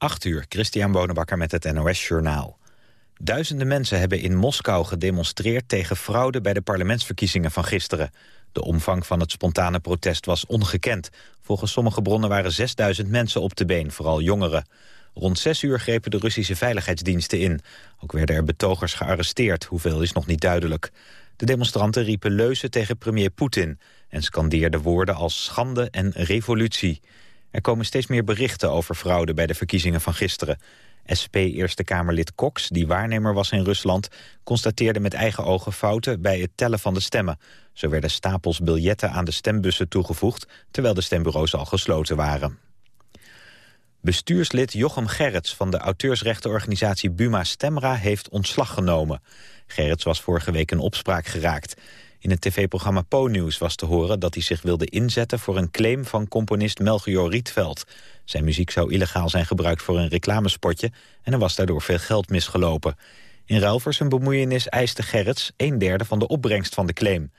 8 uur, Christian Bonenbakker met het NOS Journaal. Duizenden mensen hebben in Moskou gedemonstreerd tegen fraude bij de parlementsverkiezingen van gisteren. De omvang van het spontane protest was ongekend. Volgens sommige bronnen waren 6000 mensen op de been, vooral jongeren. Rond 6 uur grepen de Russische veiligheidsdiensten in. Ook werden er betogers gearresteerd, hoeveel is nog niet duidelijk. De demonstranten riepen leuzen tegen premier Poetin... en scandeerden woorden als schande en revolutie. Er komen steeds meer berichten over fraude bij de verkiezingen van gisteren. SP-Eerste Kamerlid Cox, die waarnemer was in Rusland... constateerde met eigen ogen fouten bij het tellen van de stemmen. Zo werden stapels biljetten aan de stembussen toegevoegd... terwijl de stembureaus al gesloten waren. Bestuurslid Jochem Gerrits van de auteursrechtenorganisatie Buma Stemra heeft ontslag genomen. Gerrits was vorige week in opspraak geraakt. In het tv-programma Po-nieuws was te horen dat hij zich wilde inzetten voor een claim van componist Melchior Rietveld. Zijn muziek zou illegaal zijn gebruikt voor een reclamespotje en er was daardoor veel geld misgelopen. In ruil voor zijn bemoeienis eiste Gerrits een derde van de opbrengst van de claim.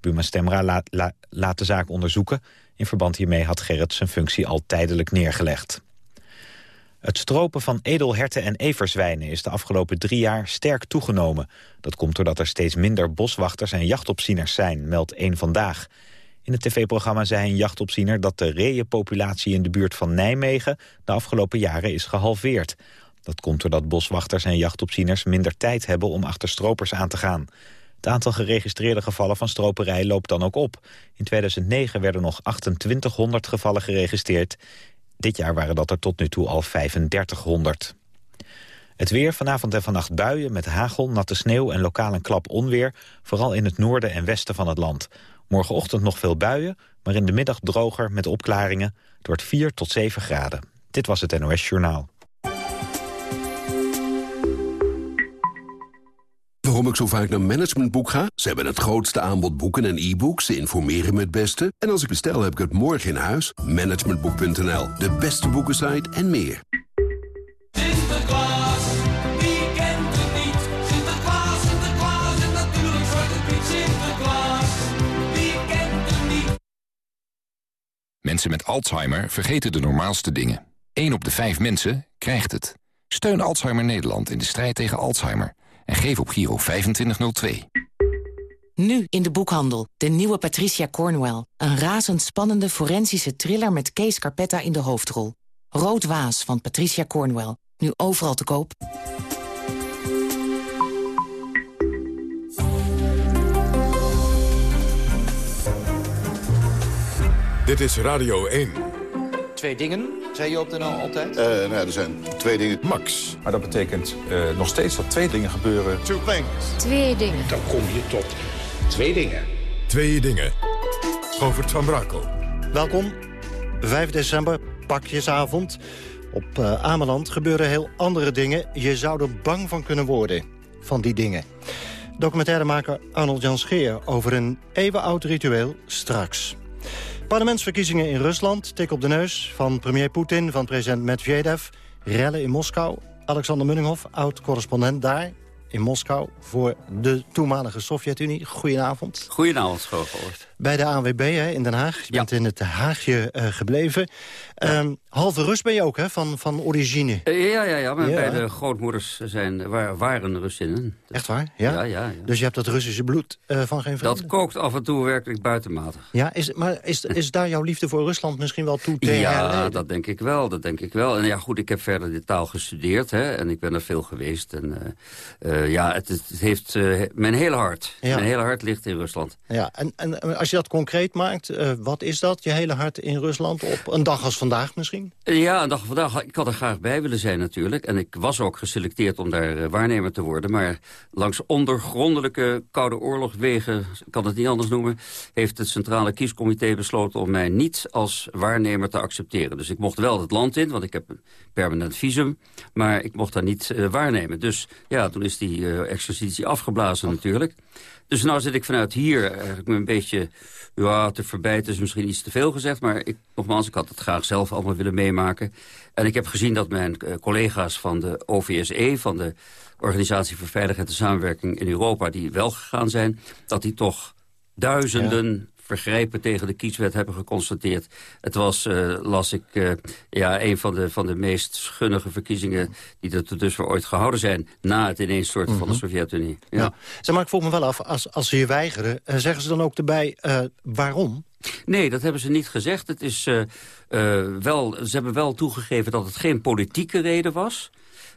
Buma Stemra laat, laat de zaak onderzoeken. In verband hiermee had Gerrits zijn functie al tijdelijk neergelegd. Het stropen van edelherten en everzwijnen is de afgelopen drie jaar sterk toegenomen. Dat komt doordat er steeds minder boswachters en jachtopzieners zijn, meldt één Vandaag. In het tv-programma zei een jachtopziener dat de reeënpopulatie in de buurt van Nijmegen de afgelopen jaren is gehalveerd. Dat komt doordat boswachters en jachtopzieners minder tijd hebben om achter stropers aan te gaan. Het aantal geregistreerde gevallen van stroperij loopt dan ook op. In 2009 werden nog 2800 gevallen geregistreerd. Dit jaar waren dat er tot nu toe al 3500. Het weer, vanavond en vannacht buien met hagel, natte sneeuw en lokaal een klap onweer. Vooral in het noorden en westen van het land. Morgenochtend nog veel buien, maar in de middag droger met opklaringen. Het wordt 4 tot 7 graden. Dit was het NOS Journaal. Waarom ik zo vaak naar Managementboek ga? Ze hebben het grootste aanbod boeken en e-books. Ze informeren me het beste. En als ik bestel, heb ik het morgen in huis. Managementboek.nl, de beste boekensite en meer. Sinterklaas, wie kent het niet? Sinterklaas, Sinterklaas en natuurlijk Zwarte Piet Sinterklaas. Wie kent het niet? Mensen met Alzheimer vergeten de normaalste dingen. 1 op de 5 mensen krijgt het. Steun Alzheimer Nederland in de strijd tegen Alzheimer en geef op Giro 2502. Nu in de boekhandel, de nieuwe Patricia Cornwell. Een razendspannende forensische thriller met Kees Carpetta in de hoofdrol. Rood Waas van Patricia Cornwell. Nu overal te koop. Dit is Radio 1. Twee dingen, zei je op de NL altijd? Uh, nou, er zijn twee dingen. Max. Maar dat betekent uh, nog steeds dat twee dingen gebeuren. Two things. Twee dingen. Dan kom je tot twee dingen. Twee dingen. Govert van Brakel. Welkom. 5 december, pakjesavond. Op uh, Ameland gebeuren heel andere dingen. Je zou er bang van kunnen worden, van die dingen. Documentairemaker Arnold Jan Scheer over een eeuwenoud ritueel straks. Parlementsverkiezingen in Rusland, tik op de neus van premier Poetin, van president Medvedev. Rellen in Moskou. Alexander Munninghoff, oud-correspondent daar in Moskou voor de toenmalige Sovjet-Unie. Goedenavond. Goedenavond, Schoolvoort. Bij de ANWB hè, in Den Haag. Je ja. bent in het Haagje uh, gebleven. Ja. Um, halve Rus ben je ook, hè, van, van origine. Uh, ja, ja, ja. Mijn ja. beide grootmoeders zijn, waren, waren Russinnen. Echt waar? Ja? Ja, ja, ja. Dus je hebt dat Russische bloed uh, van geen vrienden? Dat kookt af en toe werkelijk buitenmatig. Ja, is, maar is, is daar jouw liefde voor Rusland misschien wel toe te Ja, dat denk ik wel, dat denk ik wel. En ja, goed, ik heb verder de taal gestudeerd, hè, en ik ben er veel geweest. En ja, het, het heeft mijn hele hart. Mijn hele hart ligt in Rusland. Ja, en, en als je dat concreet maakt, uh, wat is dat, je hele hart in Rusland? Op een dag als vandaag misschien? Ja, een dag als vandaag. Ik had er graag bij willen zijn natuurlijk. En ik was ook geselecteerd om daar uh, waarnemer te worden. Maar langs ondergrondelijke Koude Oorlogwegen, ik kan het niet anders noemen... heeft het Centrale Kiescomité besloten om mij niet als waarnemer te accepteren. Dus ik mocht wel het land in, want ik heb een permanent visum. Maar ik mocht daar niet uh, waarnemen. Dus ja, toen is die exercitie afgeblazen natuurlijk. Dus nou zit ik vanuit hier eigenlijk een beetje ja, te verbijten is misschien iets te veel gezegd. Maar ik, nogmaals, ik had het graag zelf allemaal willen meemaken. En ik heb gezien dat mijn uh, collega's van de OVSE... van de Organisatie voor Veiligheid en Samenwerking in Europa... die wel gegaan zijn, dat die toch duizenden... vergrijpen tegen de kieswet hebben geconstateerd. Het was, uh, las ik, uh, ja, een van de, van de meest schunnige verkiezingen... die er tot dusver ooit gehouden zijn... na het ineenstorten mm -hmm. van de mhm. Sovjet-Unie. Ja. ja. Zeg maar, ik vroeg me wel af, als, als ze je weigeren... zeggen ze dan ook erbij waarom? Nee, dat hebben ze niet gezegd. Het is, uh, uh, wel, ze hebben wel toegegeven dat het geen politieke reden was.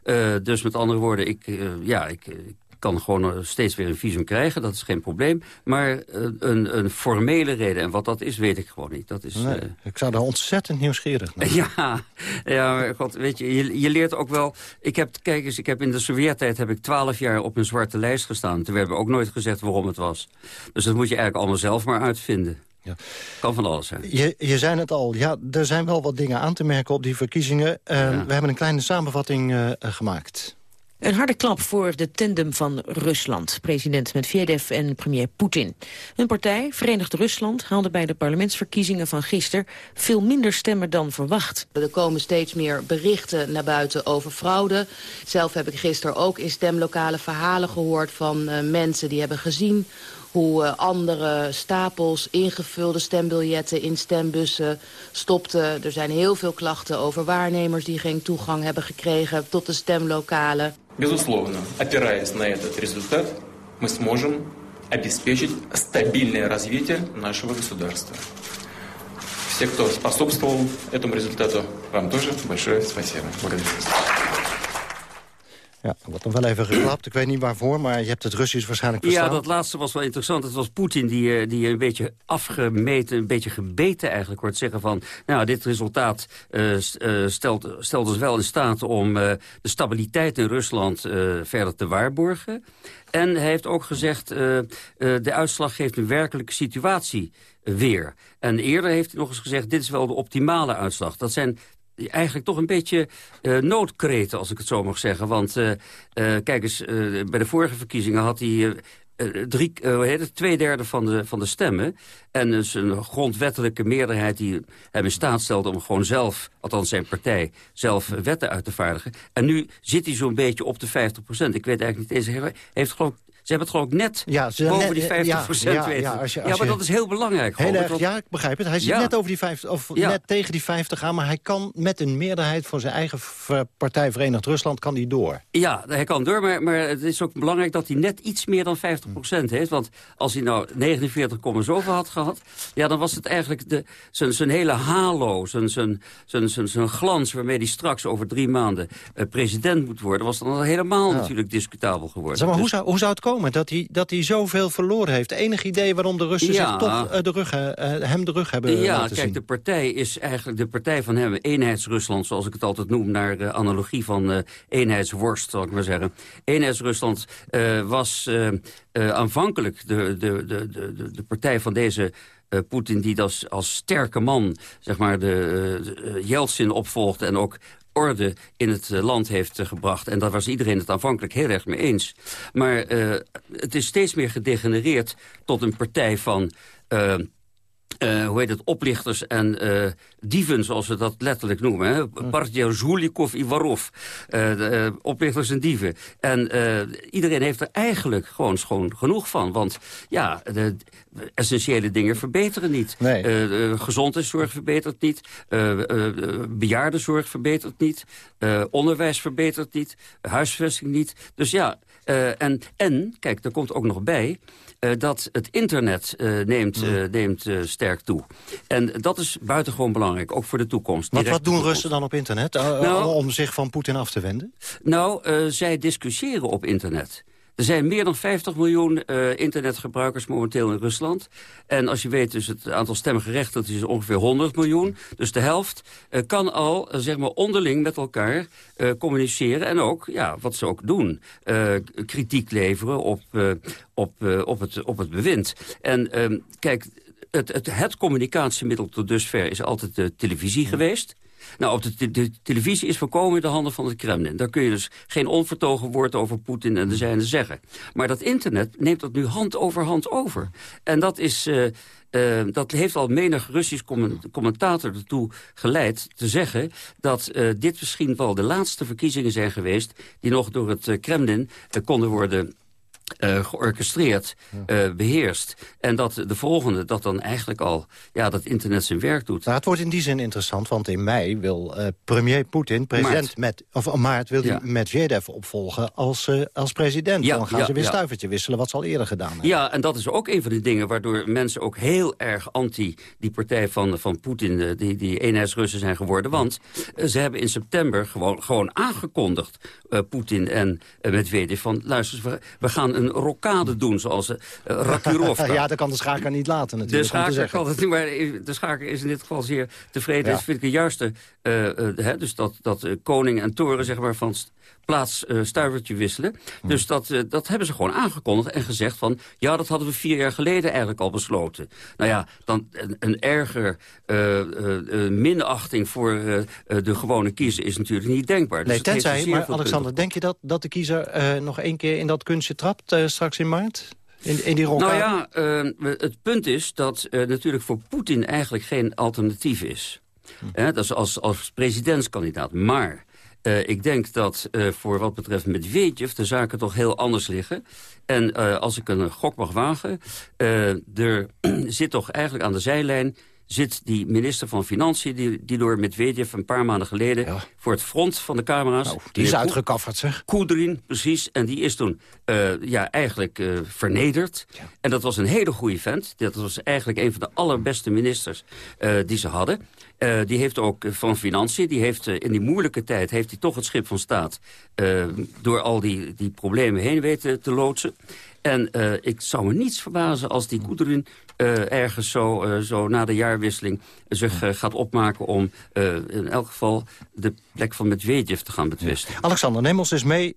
Uh, dus met andere woorden, ik, ja, ik, ik kan gewoon steeds weer een visum krijgen, dat is geen probleem. Maar een, een, formele reden, en wat dat is, weet ik gewoon niet. Dat is, nee, ik zou daar ontzettend nieuwsgierig naar Ja, ja maar god, weet je, je, je, leert ook wel... Ik heb, kijk eens, ik heb in de Sovjet-tijd heb ik twaalf jaar op een zwarte lijst gestaan. Toen hebben we ook nooit gezegd waarom het was. Dus dat moet je eigenlijk allemaal zelf maar uitvinden. Ja. Kan van alles zijn. Je, je zei het al, ja, er zijn wel wat dingen aan te merken op die verkiezingen. Uh, ja. We hebben een kleine samenvatting uh, gemaakt. Een harde klap voor de tandem van Rusland. President Medvedev en premier Poetin. Hun partij, Verenigd Rusland, haalde bij de parlementsverkiezingen van gisteren veel minder stemmen dan verwacht. Er komen steeds meer berichten naar buiten over fraude. Zelf heb ik gisteren ook in stemlokale verhalen gehoord van uh, mensen die hebben gezien hoe uh, andere stapels ingevulde stembiljetten in stembussen stopten. Er zijn heel veel klachten over waarnemers die geen toegang hebben gekregen tot de stemlokalen. Безусловно, опираясь на этот результат, мы сможем обеспечить стабильное развитие нашего государства. Все, кто способствовал этому результату, вам тоже большое спасибо. Благодарю Ja, er wordt nog wel even geklapt. Ik weet niet waarvoor, maar je hebt het Russisch waarschijnlijk verstaan. Ja, dat laatste was wel interessant. Het was Poetin die, eh, die een beetje afgemeten, een beetje gebeten eigenlijk hoort zeggen van... nou, dit resultaat uh, stelt, stelt ons wel in staat om uh, de stabiliteit in Rusland verder te waarborgen. En hij heeft ook gezegd, de uitslag geeft een werkelijke situatie weer. En eerder heeft hij nog eens gezegd, dit is wel de optimale uitslag. Dat zijn eigenlijk toch een beetje uh, noodkreten, als ik het zo mag zeggen. Want uh, kijk eens, bij de vorige verkiezingen had hij... drie, twee derde van de, van de stemmen. En dus een grondwettelijke meerderheid die hem in staat stelde om gewoon zelf, althans zijn partij, zelf wetten uit te vaardigen. En nu zit hij zo'n beetje op de 50 procent. Ik weet eigenlijk niet eens, hij heeft geloof ze hebben het geloof ik net ja, boven die 50 ja, procent ja, weten. Ja, als je, als ja, maar dat is heel belangrijk. Heel erg, ja, ik begrijp het. Hij zit net, over die 50, of net tegen die 50 aan... maar hij kan met een meerderheid voor zijn eigen partij Verenigd Rusland kan hij door. Ja, hij kan door, maar, maar het is ook belangrijk dat hij net iets meer dan 50 procent heeft. Want als hij nou 49, zoveel had gehad... ja, dan was het eigenlijk de, zijn, zijn hele halo, zijn, zijn, zijn, zijn, zijn glans... waarmee hij straks over drie maanden uh, president moet worden... was dan helemaal natuurlijk discutabel geworden. Zeg maar, dus, hoe, zou, hoe zou het komen? Dat hij, dat hij zoveel verloren heeft. Enig idee waarom de Russen zich toch uh, de rug, uh, hem de rug hebben Ja, kijk, zien. de partij is eigenlijk de partij van hem, eenheidsrusland, zoals ik het altijd noem, naar uh, analogie van eenheidsworst, zal ik maar zeggen. Eenheidsrusland was aanvankelijk de, de, de, de, de partij van deze uh, Poetin die dat als sterke man zeg maar, de, uh, Yeltsin opvolgde... en ook orde in het eh, land heeft eh, gebracht. En daar was iedereen het aanvankelijk heel erg mee eens. Maar uh, het is steeds meer gedegenereerd tot een partij van... Uh, uh, hoe heet het, oplichters en uh, dieven, zoals we dat letterlijk noemen. Hè? Partja Zhulikov Ivarov. Uh, de, oplichters en dieven. En iedereen heeft er eigenlijk gewoon schoon genoeg van. Want ja, de, essentiële dingen verbeteren niet. Nee. gezondheidszorg verbetert niet. bejaardenzorg verbetert niet. onderwijs verbetert niet. Huisvesting niet. Dus ja, en, en, kijk, er komt ook nog bij... Uh, dat het internet uh, neemt, neemt sterk toe. En dat is buitengewoon belangrijk, ook voor de toekomst. Wat, wat doen Russen dan op internet nou, om zich van Poetin af te wenden? Nou, zij discussiëren op internet. Er zijn meer dan 50 miljoen uh, internetgebruikers momenteel in Rusland. En als je weet, dus het aantal stemgerechtigd is ongeveer 100 miljoen. Dus de helft uh, kan al uh, zeg maar onderling met elkaar communiceren. En ook, ja, wat ze ook doen, kritiek leveren op, op, op, het, op het bewind. En ehm, kijk, het, het, het communicatiemiddel tot dusver is altijd de televisie geweest. Nou, op de, televisie is voorkomen in de handen van het Kremlin. Daar kun je dus geen onvertogen woord over Poetin en de zijne zeggen. Maar dat internet neemt dat nu hand over hand over. En dat is... Uh, uh, dat heeft al menig Russisch commentator ertoe geleid te zeggen... dat uh, dit misschien wel de laatste verkiezingen zijn geweest... die nog door het Kremlin konden worden eh, georchestreerd, uh, beheerst. En dat de volgende, dat dan eigenlijk al ja, dat internet zijn werk doet. Nou, het wordt in die zin interessant, want in mei wil uh, premier Poetin... president met, of maart wil hij Medvedev opvolgen als, als president. Ja, dan gaan ja, ze weer ja. stuivertje wisselen, wat ze al eerder gedaan hebben. Ja, en dat is ook een van de dingen waardoor mensen ook heel erg anti... die partij van, van Poetin, die, die eenheidsrussen zijn geworden. Want ze hebben in september gewoon, gewoon aangekondigd, Poetin en Medvedev... van luister, we, we een rokade doen, zoals uh, Rakurovka. ja, dat kan de schaker niet laten natuurlijk. De schaker kan het niet, maar de schaker is in dit geval zeer tevreden. Ja. Dat vind ik de juiste. Uh, uh, hè, dus dat, dat koning en toren zeg maar, van plaats stuivertje wisselen. Dus dat, dat hebben ze gewoon aangekondigd en gezegd van... ja, dat hadden we vier jaar geleden eigenlijk al besloten. Nou ja, dan een, een erger minachting voor de gewone kiezer is natuurlijk niet denkbaar. Nee, dus tenzij, maar Alexander, denk je dat, dat de kiezer nog één keer in dat kunstje trapt uh, straks in maart? In, in die nou ja, uh, het punt is dat uh, natuurlijk voor Poetin eigenlijk geen alternatief is. Hm. Uh, dat is als, als presidentskandidaat. Maar ik denk dat voor wat betreft Medvedev de zaken toch heel anders liggen. En als ik een gok mag wagen, er zit toch eigenlijk aan de zijlijn zit die minister van Financiën... die, die door Medvedev een paar maanden geleden... Ja. voor het front van de camera's... Nou, die is uitgekafferd, zeg. Koedrin, precies. En die is toen uh, ja, eigenlijk uh, vernederd. Ja. En dat was een hele goede vent. Dat was eigenlijk een van de allerbeste ministers uh, die ze hadden. Die heeft ook van Financiën, die heeft in die moeilijke tijd... heeft hij toch het schip van staat door al die, die problemen heen weten te loodsen. En uh, ik zou me niets verbazen als die Koedrin uh, ergens zo, uh, zo na de jaarwisseling zich gaat opmaken... om in elk geval de plek van Medvedev te gaan betwisten. Alexander, neem ons eens mee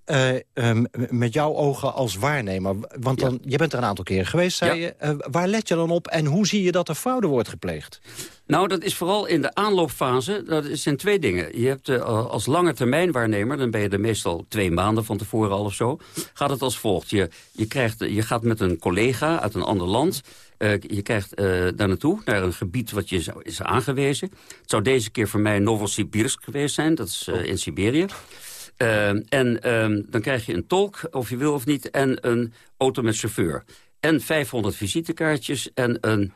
um, met jouw ogen als waarnemer. Want dan, ja. je bent er een aantal keren geweest, zei ja. je. waar let je dan op en hoe zie je dat er fraude wordt gepleegd? Nou, dat is vooral in de aanloopfase. Dat zijn twee dingen. Je hebt uh, als lange termijn waarnemer, dan ben je er meestal twee maanden van tevoren al of zo. Gaat het als volgt. Je, je, krijgt, je gaat met een collega uit een ander land. Uh, je krijgt uh, daar naartoe, naar een gebied wat je zou, is aangewezen. Het zou deze keer voor mij Novosibirsk geweest zijn. Dat is uh, in Siberië. en um, dan krijg je een tolk, of je wil of niet, en een auto met chauffeur. En 500 visitekaartjes en een,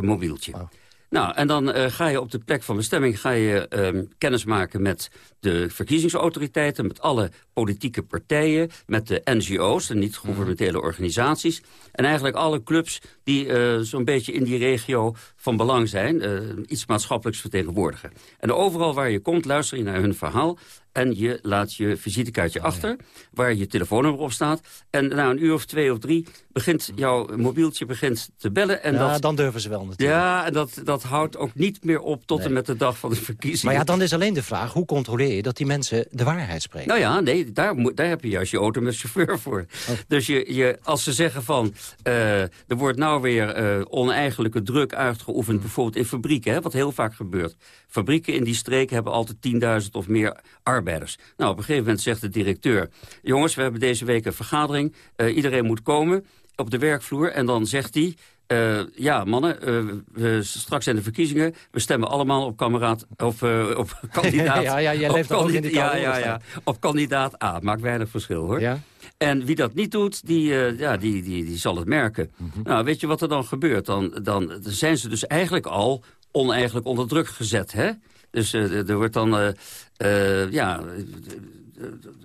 mobieltje. Wow. Nou, en dan uh, ga je op de plek van bestemming ga je, um, kennis maken met de verkiezingsautoriteiten, met alle politieke partijen, met de NGO's, de niet-governementele organisaties. En eigenlijk alle clubs die uh, zo'n beetje in die regio van belang zijn, uh, iets maatschappelijks vertegenwoordigen. En overal waar je komt, luister je naar hun verhaal en je laat je visitekaartje oh, achter, ja. waar je telefoonnummer op staat. En na een uur of twee of drie begint jouw mobieltje begint te bellen. En ja, dat, dan durven ze wel natuurlijk. Ja, en dat, dat houdt ook niet meer op tot nee. en met de dag van de verkiezingen. Maar ja, dan is alleen de vraag, hoe controleer je dat die mensen de waarheid spreken? Nou ja, nee, daar, moet, daar heb je juist je auto met chauffeur voor. Oh. Dus je, je, als ze zeggen van, uh, er wordt nou weer uh, oneigenlijke druk uitgeoefend, hmm. bijvoorbeeld in fabrieken, hè, wat heel vaak gebeurt. Fabrieken in die streken hebben altijd 10.000 of meer arbeiders. Nou, op een gegeven moment zegt de directeur... jongens, we hebben deze week een vergadering. Uh, iedereen moet komen op de werkvloer. En dan zegt hij... Uh, ja, mannen, uh, we, straks zijn de verkiezingen. We stemmen allemaal op kameraad of uh, op kandidaat. ja, ja, jij leeft ook in die ja, ja, ja, op kandidaat A. Maakt weinig verschil, hoor. Ja? En wie dat niet doet, die, ja, die, die, die zal het merken. Mm -hmm. Nou, weet je wat er dan gebeurt? Dan, dan zijn ze dus eigenlijk al oneigenlijk onder druk gezet, hè? Dus uh, er wordt dan, uh, uh, ja,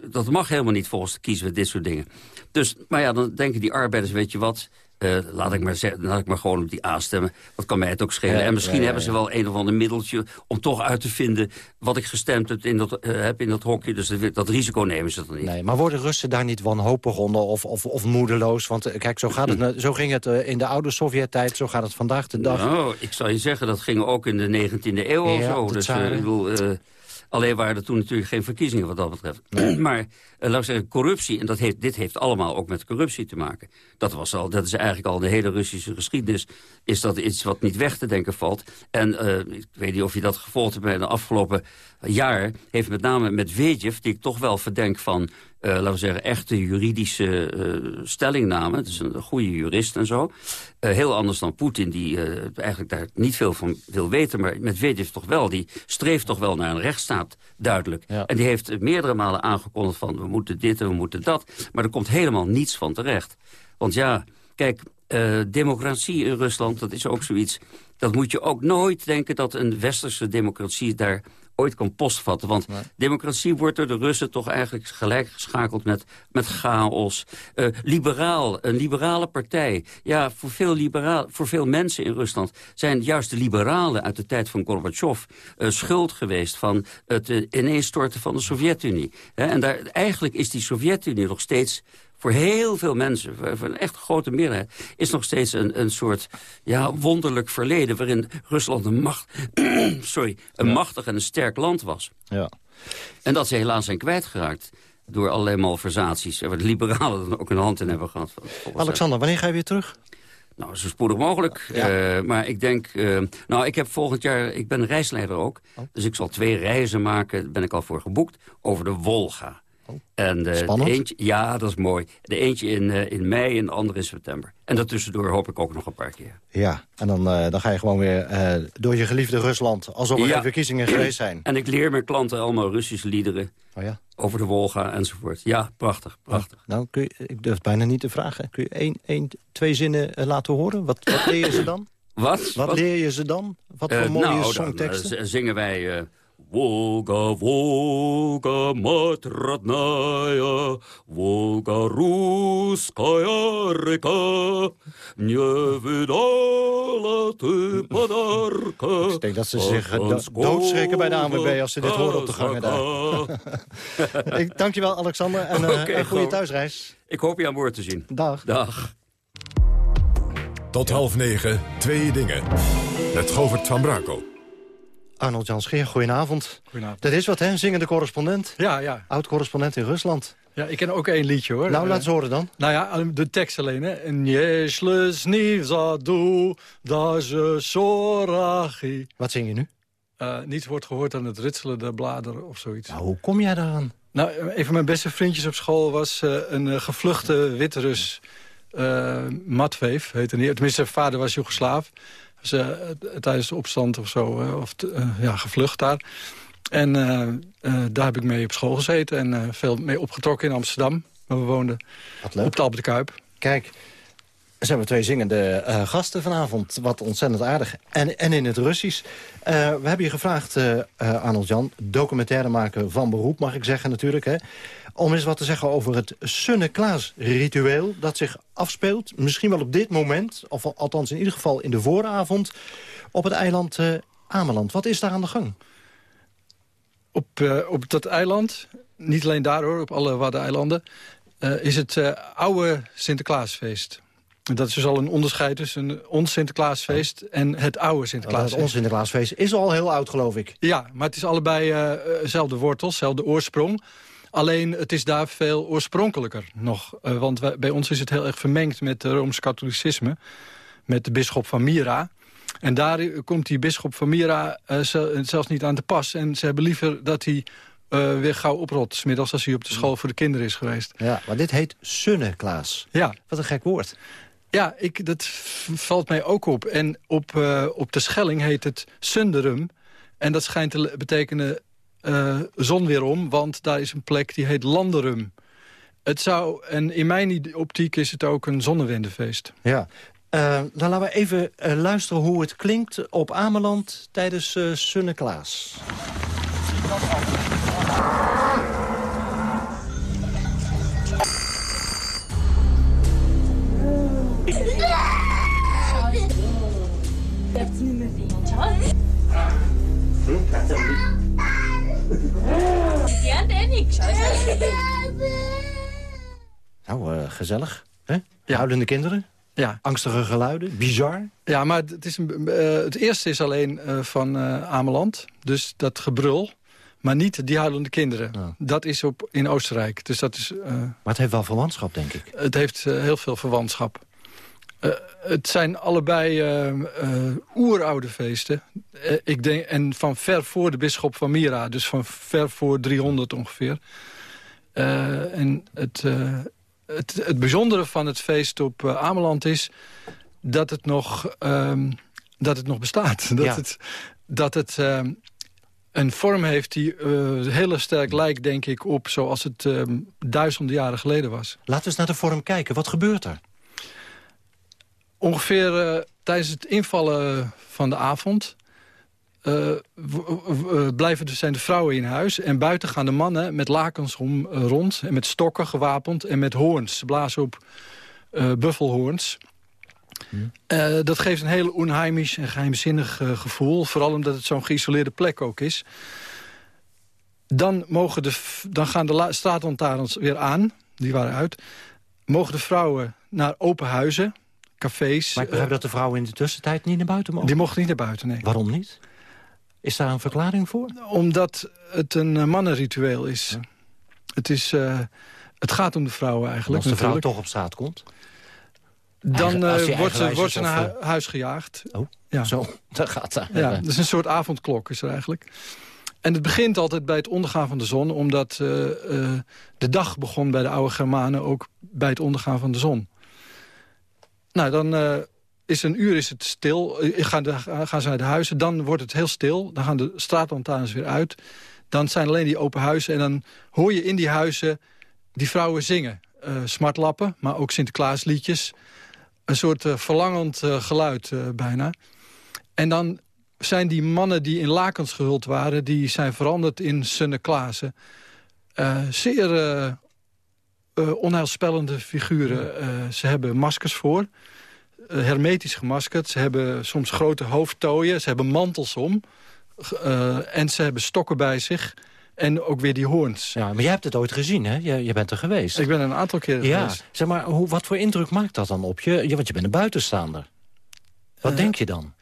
dat mag helemaal niet volgens de kiezer, dit soort dingen. Dus, maar ja, dan denken die arbeiders, weet je wat... Uh, laat, ik maar zeggen, laat ik maar gewoon op die A stemmen. Wat kan mij het ook schelen. Ja, en misschien ja, ja, hebben ze wel een of ander middeltje... om toch uit te vinden wat ik gestemd heb in dat, uh, heb in dat hokje. Dus dat, dat, risico nemen ze dan niet. Nee, maar worden Russen daar niet wanhopig onder of, of, of moedeloos? Want uh, kijk, zo, gaat het, zo ging het in de oude Sovjet-tijd. Zo gaat het vandaag de dag. Nou, ik zou je zeggen, dat ging ook in de 19e eeuw of zo. Dus ik bedoel... Alleen waren er toen natuurlijk geen verkiezingen wat dat betreft. Nee. maar laat ik zeggen, corruptie, en dat heeft, dit heeft allemaal ook met corruptie te maken. Dat, was al, dat is eigenlijk al de hele Russische geschiedenis... is dat iets wat niet weg te denken valt. En uh, ik weet niet of je dat gevolgd hebt bij de afgelopen jaar... heeft met name met Medvedev, die ik toch wel verdenk van eh, laten we zeggen, echte juridische eh, stellingname. Het is een goede jurist en zo. Eh, heel anders dan Poetin, die eigenlijk daar niet veel van wil weten. Maar Medvedev toch wel, die streeft toch wel naar een rechtsstaat, duidelijk. En die heeft meerdere malen aangekondigd van... we moeten dit en we moeten dat. Maar er komt helemaal niets van terecht. Want ja, kijk, democratie in Rusland, dat is ook zoiets... dat moet je ook nooit denken dat een westerse democratie daar ooit kan postvatten. Want democratie wordt door de Russen toch eigenlijk gelijk geschakeld met, met chaos. Uh, liberaal, een liberale partij. Ja, voor veel, liberaal, voor veel mensen in Rusland zijn juist de liberalen uit de tijd van Gorbachev uh, schuld geweest van het uh, ineenstorten van de Sovjet-Unie. En daar, eigenlijk is die Sovjet-Unie nog steeds voor heel veel mensen, voor een echt grote meerderheid... is nog steeds een, een soort ja, wonderlijk verleden... waarin Rusland een, macht, sorry, een machtig en een sterk land was. Ja. En dat ze helaas zijn kwijtgeraakt door allerlei malversaties... waar de liberalen dan ook een hand in hebben gehad. Alexander, wanneer ga je weer terug? Nou, zo spoedig mogelijk. Ja. Uh, maar ik denk... Uh, nou, ik heb volgend jaar... Ik ben reisleider ook. Oh. Dus ik zal twee reizen maken. Daar ben ik al voor geboekt. Over de Wolga. En de, de eentje, ja, dat is mooi. De eentje in, uh, in mei en de andere in september. En daartussendoor hoop ik ook nog een paar keer. Ja, en dan, uh, dan ga je gewoon weer door je geliefde Rusland... alsof er ja. verkiezingen geweest zijn. En ik leer mijn klanten allemaal Russische liederen. Oh ja? Over de Wolga enzovoort. Ja, prachtig, prachtig. Nou, kun je, ik durf bijna niet te vragen. Kun je één, één twee zinnen laten horen? Wat, wat leer je ze dan? Wat? Wat, leer je ze dan? Wat voor mooie nou, songteksten? Dan, zingen wij... Волга, Волга, мать родная, Волга, русская река, не видала ты подарка. Ik denk dat ze zich do doodschrikken bij de ANWB als ze dit horen op de gangen daar. ik dank je wel, Alexander, en uh, okay, een goede thuisreis. Ik hoop je aan boord te zien. Dag. Dag. Tot half negen, twee dingen. Met Govert van Brakel. Arnold Jan Geer, goedenavond. Goedenavond. Dat is wat, hè? Zingende correspondent. Ja, ja. Oud-correspondent in Rusland. Ja, ik ken ook één liedje, hoor. Nou, eh, laat ze horen dan. Nou ja, eh, de tekst alleen, hè. Wat zing je nu? Eh, Niets wordt gehoord aan het ritselen der bladeren of zoiets. Nou, hoe kom jij daaraan? Nou, een van mijn beste vriendjes op school was een gevluchte Witrus. Uh, Matveef heette hij. Tenminste, vader was Joegoslaaf ze tijdens de opstand of zo, of ja, gevlucht daar. En daar heb ik mee op school gezeten en veel mee opgetrokken in Amsterdam. Waar we woonden op de Albert Kuip. Kijk, ze hebben twee zingende uh, gasten vanavond. Wat ontzettend aardig. En, en in het Russisch. Uh, we hebben je gevraagd, uh, Arnold Jan, documentaire maken van beroep, mag ik zeggen natuurlijk. Hè, om eens wat te zeggen over het Sunne-Klaas-ritueel... dat zich afspeelt, misschien wel op dit moment... of althans in ieder geval in de vooravond... op het eiland Ameland. Wat is daar aan de gang? Op, op dat eiland, niet alleen daar hoor, op alle Waddeneilanden... is het oude Sinterklaasfeest... Dat is dus al een onderscheid tussen ons Sinterklaasfeest en het oude Sinterklaasfeest. ons Sinterklaasfeest is al heel oud, geloof ik. Ja, maar het is allebei dezelfde uh, wortels, dezelfde oorsprong. Alleen het is daar veel oorspronkelijker nog. Uh, want wij, bij ons is het heel erg vermengd met het Rooms-Katholicisme. Met de bisschop van Myra. En daar komt die bisschop van Myra uh, zelfs niet aan te pas. En ze hebben liever dat hij uh, weer gauw oprot. Smiddags als hij op de school voor de kinderen is geweest. Ja, maar dit heet Sunneklaas. Ja. Wat een gek woord. Ja, ik, dat valt mij ook op. En op, uh, op de Schelling heet het Sunderum. En dat schijnt te betekenen uh, zonweerom, want daar is een plek die heet Landerum. Het zou, en in mijn optiek is het ook een zonnewendefeest. Ja, uh, dan laten we even uh, luisteren hoe het klinkt op Ameland tijdens uh, Sunneklaas. Gezellig. Hè? Ja. Huilende kinderen. Ja. Angstige geluiden. Bizar. Ja, maar het, is een, uh, het eerste is alleen uh, van Ameland. Dus dat gebrul. Maar niet die huilende kinderen. Ja. Dat is op, in Oostenrijk. Dus dat is, maar het heeft wel verwantschap, denk ik. Het heeft heel veel verwantschap. Het zijn allebei oeroude feesten. ik denk, en van ver voor de bisschop van Mira. Dus van ver voor 300 ongeveer. Eh, en het, eh, het, het bijzondere van het feest op uh, Ameland is dat het nog, um, dat het nog bestaat. Dat Ja. het, dat het um, een vorm heeft die uh, heel sterk lijkt, denk ik, op zoals het um, duizenden jaren geleden was. Laten we eens naar de vorm kijken. Wat gebeurt er? Ongeveer uh, tijdens het invallen van de avond... Uh, blijven dus zijn de vrouwen in huis. En buiten gaan de mannen met lakens om, uh, rond. En met stokken gewapend. En met hoorns. Ze blazen op buffelhoorns. Hmm. dat geeft een heel onheimisch en geheimzinnig gevoel. Vooral omdat het zo'n geïsoleerde plek ook is. Dan, mogen de, dan gaan de straatlantaarns weer aan. Die waren uit. Mogen de vrouwen naar open huizen. Cafés. Maar ik begrijp dat de vrouwen in de tussentijd niet naar buiten mogen. Die mochten niet naar buiten, nee. Waarom niet? Is daar een verklaring voor? Omdat het een uh, mannenritueel is. Ja. Het, is uh, het gaat om de vrouwen eigenlijk. En als de vrouw toch op straat komt? Dan uh, wordt ze, wordt ze naar hu huis gejaagd. Oh, ja. zo. Dat gaat daar. Ja, dat is een soort avondklok is er eigenlijk. En het begint altijd bij het ondergaan van de zon... omdat de dag begon bij de oude Germanen ook bij het ondergaan van de zon. Nou, dan is een uur is het stil. Gaan, de, gaan ze naar de huizen, dan wordt het heel stil. Dan gaan de straatlantaarns weer uit. Dan zijn alleen die open huizen. En dan hoor je in die huizen die vrouwen zingen. Uh, smartlappen, maar ook Sinterklaasliedjes. Een soort uh, verlangend uh, geluid bijna. En dan zijn die mannen die in lakens gehuld waren... die zijn veranderd in Sinterklaasen. zeer onheilspellende figuren. ze hebben maskers voor hermetisch gemaskerd. Ze hebben soms grote hoofdtooien. Ze hebben mantels om. Uh, en ze hebben stokken bij zich. En ook weer die hoorns. Ja, maar jij hebt het ooit gezien, hè? Je, je bent er geweest. Ik ben een aantal keer ja. geweest. Zeg maar, hoe, wat voor indruk maakt dat dan op je? Ja, want je bent een buitenstaander. Wat uh, denk je dan?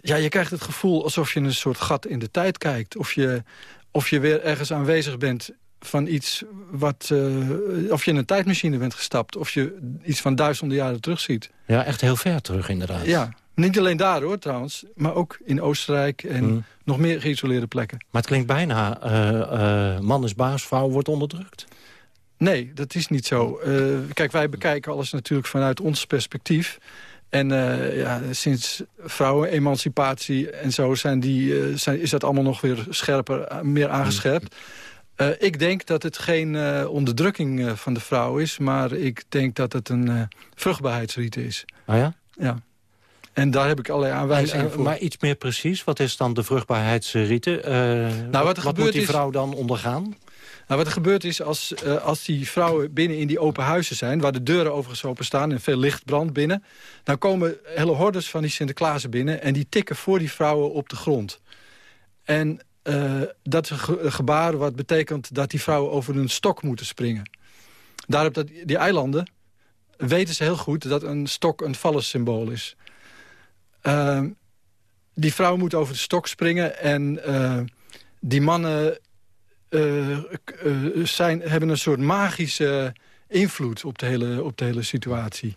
Ja, je krijgt het gevoel alsof je in een soort gat in de tijd kijkt. Of je, of je weer ergens aanwezig bent van iets wat... Uh, of je in een tijdmachine bent gestapt. Of je iets van duizenden jaren terugziet. Ja, echt heel ver terug inderdaad. Ja, niet alleen daar hoor trouwens. Maar ook in Oostenrijk en hmm. nog meer geïsoleerde plekken. Maar het klinkt bijna... Uh, uh, man is baas, vrouw wordt onderdrukt. Nee, dat is niet zo. Uh, kijk, wij bekijken alles natuurlijk vanuit ons perspectief. En ja, sinds vrouwenemancipatie en zo zijn die, zijn, is dat allemaal nog weer scherper, meer aangescherpt. Uh, ik denk dat het geen uh, onderdrukking uh, van de vrouw is... maar ik denk dat het een vruchtbaarheidsriet is. Ah ja? Ja. En daar heb ik allerlei aanwijzingen en, voor. Maar iets meer precies, wat is dan de vruchtbaarheidsrite? nou, wat, wat moet die vrouw is, dan ondergaan? Nou, wat er gebeurt is, als, uh, als die vrouwen binnen in die open huizen zijn... waar de deuren overigens open staan en veel licht brandt binnen... dan komen hele hordes van die Sinterklaasen binnen... en die tikken voor die vrouwen op de grond. En uh, dat is een, ge een gebaar wat betekent dat die vrouwen over hun stok moeten springen. Daarop dat die eilanden weten ze heel goed dat een stok een vallensymbool is. Uh, die vrouwen moeten over de stok springen en uh, die mannen uh, zijn, hebben een soort magische invloed op de hele, op de hele situatie.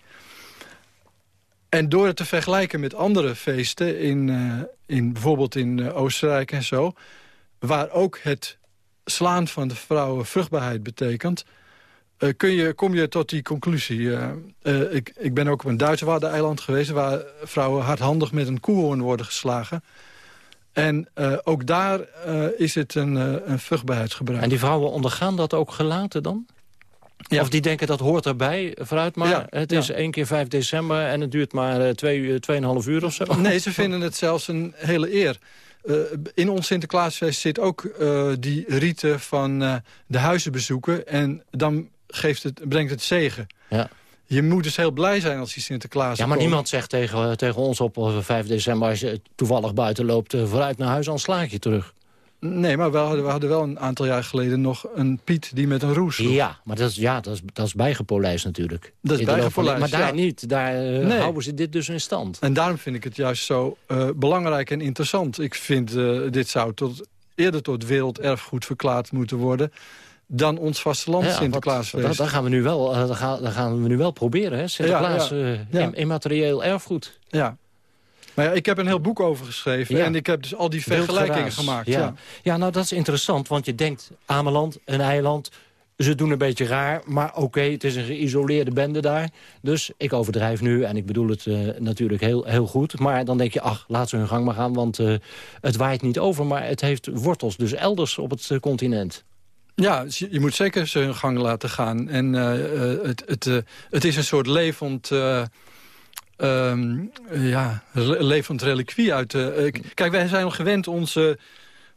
En door het te vergelijken met andere feesten, in, uh, in, bijvoorbeeld in uh, Oostenrijk en zo... waar ook het slaan van de vrouwen vruchtbaarheid betekent... Uh, kun je, kom je tot die conclusie. ik, ik ben ook op een Duitse waddeneiland geweest... waar vrouwen hardhandig met een koehoorn worden geslagen... En ook daar is het een, een vruchtbaarheidsgebruik. En die vrouwen ondergaan dat ook gelaten dan? Ja. Of die denken dat hoort erbij, vooruit maar. Ja, het is ja. één keer 5 december en het duurt maar twee, uur, tweeënhalf uur of zo. Nee, ze vinden het zelfs een hele eer. Uh, in ons Sinterklaasfeest zit ook uh, die rite van uh, de huizen bezoeken. En dan geeft het, brengt het zegen. Ja. Je moet dus heel blij zijn als die Sinterklaas Ja, maar komen. niemand zegt tegen, tegen ons op 5 december... als je toevallig buiten loopt, vooruit naar huis, dan slaag je terug. Nee, maar we hadden, we hadden wel een aantal jaar geleden nog een Piet die met een roes sloeg. Ja, maar dat is, ja, dat is, dat is bijgepolijst natuurlijk. Dat is bijgepolijst, Maar daar ja. niet, daar uh, Nee. houden ze dit dus in stand. En daarom vind ik het juist zo uh, belangrijk en interessant. Ik vind, uh, dit zou tot, eerder tot werelderfgoed verklaard moeten worden... dan ons vasteland Ja, Sinterklaasfeest. Dat, dat, gaan we nu wel, dat gaan, dat gaan we nu wel proberen, hè? Sinterklaas, Ja, ja. eh, immaterieel erfgoed. Ja. Maar ja, ik heb een heel boek over geschreven. Ja. En ik heb dus al die vergelijkingen gemaakt. Ja. Ja. Ja. nou dat is interessant, want je denkt Ameland, een eiland... ze doen een beetje raar, maar oké, het is een geïsoleerde bende daar. Dus ik overdrijf nu en ik bedoel het eh, natuurlijk heel, heel goed. Maar dan denk je, ach, laat ze hun gang maar gaan, want eh, het waait niet over. Maar het heeft wortels, dus elders op het eh, continent. Ja, je je moet zeker ze hun gang laten gaan. En het, het, het is een soort levend... ehm, ja, le- levend reliquie uit... k- kijk, wij zijn gewend onze,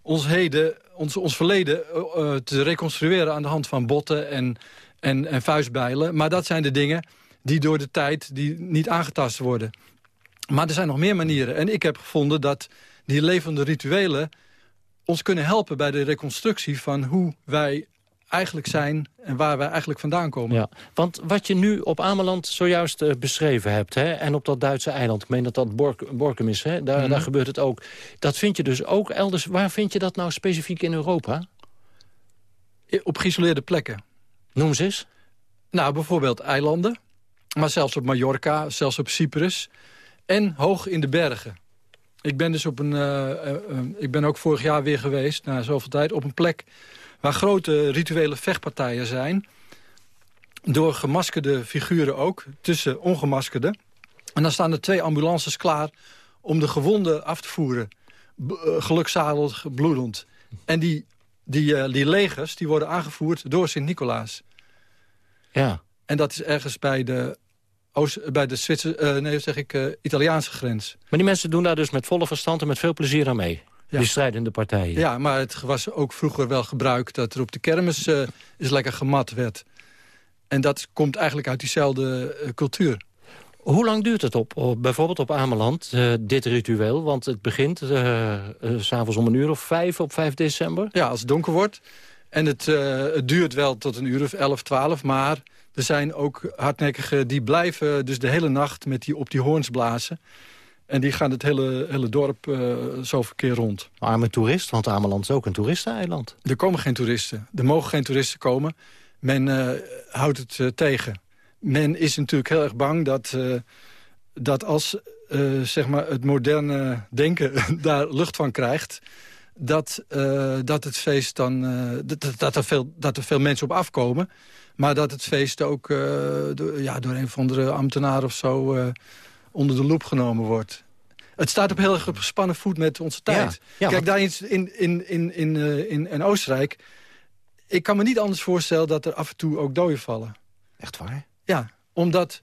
ons heden, ons, ons verleden eh, eh, te reconstrueren... aan de hand van botten en, en, en vuistbijlen. Maar dat zijn de dingen die door de tijd die niet aangetast worden. Maar er zijn nog meer manieren. En ik heb gevonden dat die levende rituelen ons kunnen helpen bij de reconstructie van hoe wij eigenlijk zijn en waar wij eigenlijk vandaan komen. Ja, want wat je nu op Ameland zojuist eh, beschreven hebt... Hè, en op dat Duitse eiland, ik meen dat dat Bork, Borkum is, hè, daar, Mhm. daar gebeurt het ook. Dat vind je dus ook elders. Waar vind je dat nou specifiek in Europa? Op geïsoleerde plekken. Noem ze eens. Nou, bijvoorbeeld eilanden. Maar zelfs op Mallorca, zelfs op Cyprus. En hoog in de bergen. Ik ben dus op een. eh, ik ben ook vorig jaar weer geweest, na zoveel tijd, op een plek waar grote rituele vechtpartijen zijn. Door gemaskerde figuren ook, tussen ongemaskerde. En dan staan er twee ambulances klaar om de gewonden af te voeren. B- eh, gelukzalig, bloedend. En die, die, eh, die legers die worden aangevoerd door Sint-Nicolaas. Ja. En dat is ergens bij de, Oost, bij de Zwitser, eh, nee, zeg ik, Italiaanse grens. Maar die mensen doen daar dus met volle verstand en met veel plezier aan mee. Ja. Strijdende partijen. Ja, maar het was ook vroeger wel gebruik dat er op de kermis eh eens lekker gemat werd. En dat komt eigenlijk uit diezelfde eh, cultuur. Hoe lang duurt het op, op- bijvoorbeeld op Ameland, eh, dit ritueel? Want het begint eh, eh, s s'avonds om een uur of vijf op 5 december. Ja, als het donker wordt. En het, eh, het duurt wel tot een uur of 11, 12. Maar er zijn ook hardnekkigen die blijven dus de hele nacht met die, op die hoorns blazen. En die gaan het hele, hele dorp eh zoveel keer rond. Arme toerist, want Ameland is ook een toeristeneiland. Er komen geen toeristen. Er mogen geen toeristen komen. Men eh, houdt het eh, tegen. Men is natuurlijk heel erg bang dat, dat als zeg maar het moderne denken daar lucht van krijgt... dat, dat het feest dan dat, dat, er veel, dat er veel mensen op afkomen... maar dat het feest ook door, ja, door een of andere ambtenaar of zo... onder de loep genomen wordt. Het staat op heel erg gespannen voet met onze tijd. Ja, Kijk, daar in, in, in, in, in, eh, in, in Oostenrijk... ik kan me niet anders voorstellen dat er af en toe ook doden vallen. Echt waar? Ja, omdat,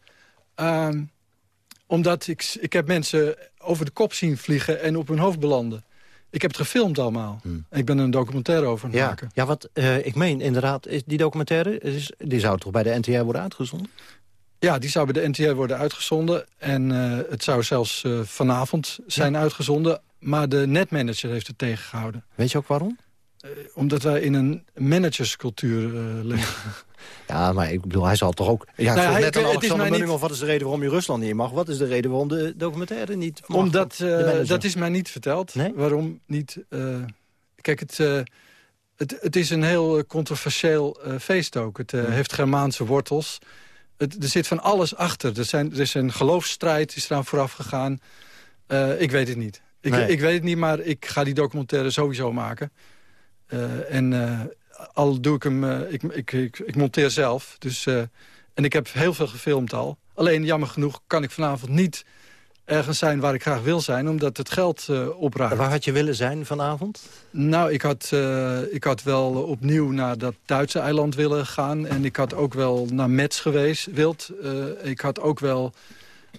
ehm, omdat ik, ik heb mensen over de kop zien vliegen en op hun hoofd belanden. Ik heb het gefilmd allemaal. Ik ben er een documentaire over aan het Ja, maken. ja wat eh, ik meen inderdaad, is die documentaire... Is, die zou toch bij de NTR worden uitgezonden? Ja, die zou bij de NTR worden uitgezonden. En eh, het zou zelfs eh, vanavond zijn uitgezonden. Maar de netmanager heeft het tegengehouden. Weet je ook waarom? omdat wij in een managerscultuur eh, leven. Ja, maar ik bedoel, hij zal toch ook... Ja, Nou net aan het is Alexander mij niet- wat is de reden waarom je Rusland niet mag? Wat is de reden waarom de documentaire niet mag? Omdat, eh, dat is mij niet verteld. Waarom niet? eh, kijk, het, eh, het, het is een heel eh, controversieel eh, feest ook. Het eh, heeft Germaanse wortels. Het, er zit van alles achter. Er, zijn, er is een geloofsstrijd, is eraan vooraf gegaan. Eh, ik weet het niet. Ik, Nee. ik weet het niet, maar ik ga die documentaire sowieso maken. Eh, en eh, al doe ik hem... ik, ik, ik, ik monteer zelf. Dus, en ik heb heel veel gefilmd al. Alleen, jammer genoeg, kan ik vanavond niet ergens zijn waar ik graag wil zijn... omdat het geld eh opraakt. Waar had je willen zijn vanavond? Nou, ik had, eh, ik had wel opnieuw naar dat Duitse eiland willen gaan. En ik had ook wel naar Metz geweest, wild. Eh, ik had ook wel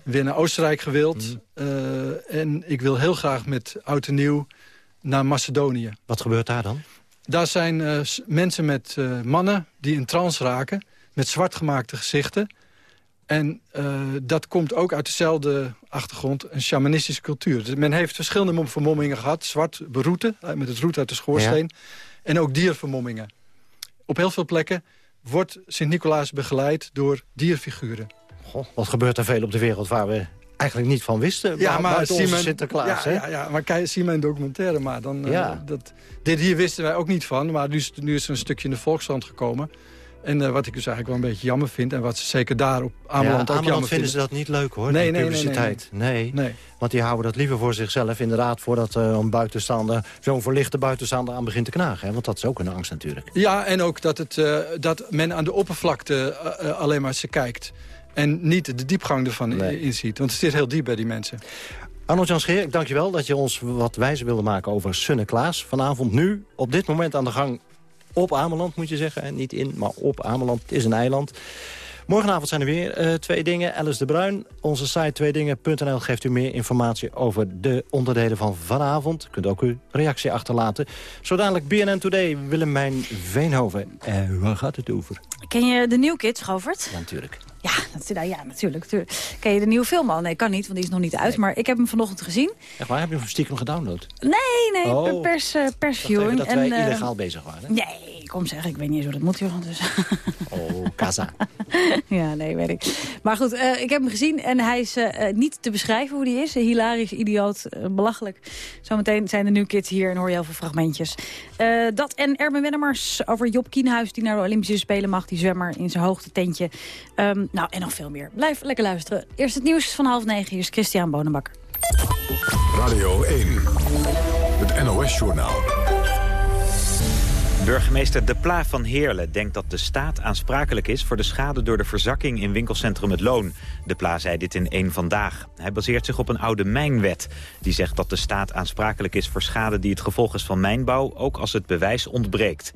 weer naar Oostenrijk gewild. Eh, en ik wil heel graag met oud en nieuw naar Macedonië. Wat gebeurt daar dan? Daar zijn mensen met mannen die in trance raken... met zwartgemaakte gezichten. En eh, dat komt ook uit dezelfde achtergrond, een shamanistische cultuur. Dus men heeft verschillende mom- vermommingen gehad. Zwart beroeten, eh, met het roet uit de schoorsteen. En ook diervermommingen. Op heel veel plekken wordt Sint-Nicolaas begeleid door dierfiguren. Goh, wat gebeurt er veel op de wereld waar we eigenlijk niet van wisten? Ja, maar men- Sinterklaas, ja, hè? ja, ja, maar kijk, zie mijn documentaire maar. Dan, eh, dat, dit hier wisten wij ook niet van, maar nu, is- nu is er een stukje in de Volkskrant gekomen. En eh, wat ik dus eigenlijk wel een beetje jammer vind... en wat ze zeker daar op Ameland ja, ook jammer vinden ze dat niet leuk, hoor, Nee, nee, nee, publiciteit. Nee, Nee. want die houden dat liever voor zichzelf. Inderdaad, voordat eh, een buitenstaander, zo'n verlichte buitenstaander aan begint te knagen. Hè? Want dat is ook een angst natuurlijk. Ja, en ook dat, het, eh, dat men aan de oppervlakte alleen maar ze kijkt. En niet de diepgang ervan Nee. inziet. Want het zit heel diep bij die mensen. Arnold Jan Scheer, ik dank je wel dat je ons wat wijzer wilde maken over Sunne Klaas. Vanavond nu, op dit moment aan de gang op Ameland moet je zeggen. En niet in, maar op Ameland. Het is een eiland. Morgenavond zijn er weer eh, twee dingen. Alice de Bruin, onze site tweedingen.nl geeft u meer informatie over de onderdelen van vanavond. U kunt ook uw reactie achterlaten. Zo dadelijk BNN Today, Willemijn Veenhoven. Eh, waar gaat het over? Ken je de New Kids, Govert? Ja, natuurlijk. Ja, dat, nou, ja natuurlijk, natuurlijk. Ken je de nieuwe film al? Nee, kan niet, want die is nog niet uit. Maar ik heb hem vanochtend gezien. Echt waar, heb je hem stiekem gedownload? Nee, nee, Oh. per pers, uh, persviewing. dat wij eh, illegaal bezig waren. Nee, kom zeg, ik weet niet eens hoe dat moet, joh. Dus. Oh, casa. ja, nee, weet ik. Maar goed, eh, ik heb hem gezien en hij is eh, eh, niet te beschrijven hoe die is. Hilarisch, idioot, belachelijk. Zometeen zijn de New Kids hier en hoor je heel veel fragmentjes. Eh, dat en Erben Wennemars over Job Kienhuis... die naar de Olympische Spelen mag, die zwemmer in zijn hoogtetentje. Ehm, nou, en nog veel meer. Blijf lekker luisteren. Eerst het nieuws van half negen. Hier is Christian Bonenbakker. Radio 1, het NOS-journaal. Burgemeester De Pla van Heerlen denkt dat de staat aansprakelijk is... voor de schade door de verzakking in winkelcentrum Het Loon. De Pla zei dit in één Vandaag. Hij baseert zich op een oude mijnwet. Die zegt dat de staat aansprakelijk is voor schade die het gevolg is van mijnbouw... ook als het bewijs ontbreekt.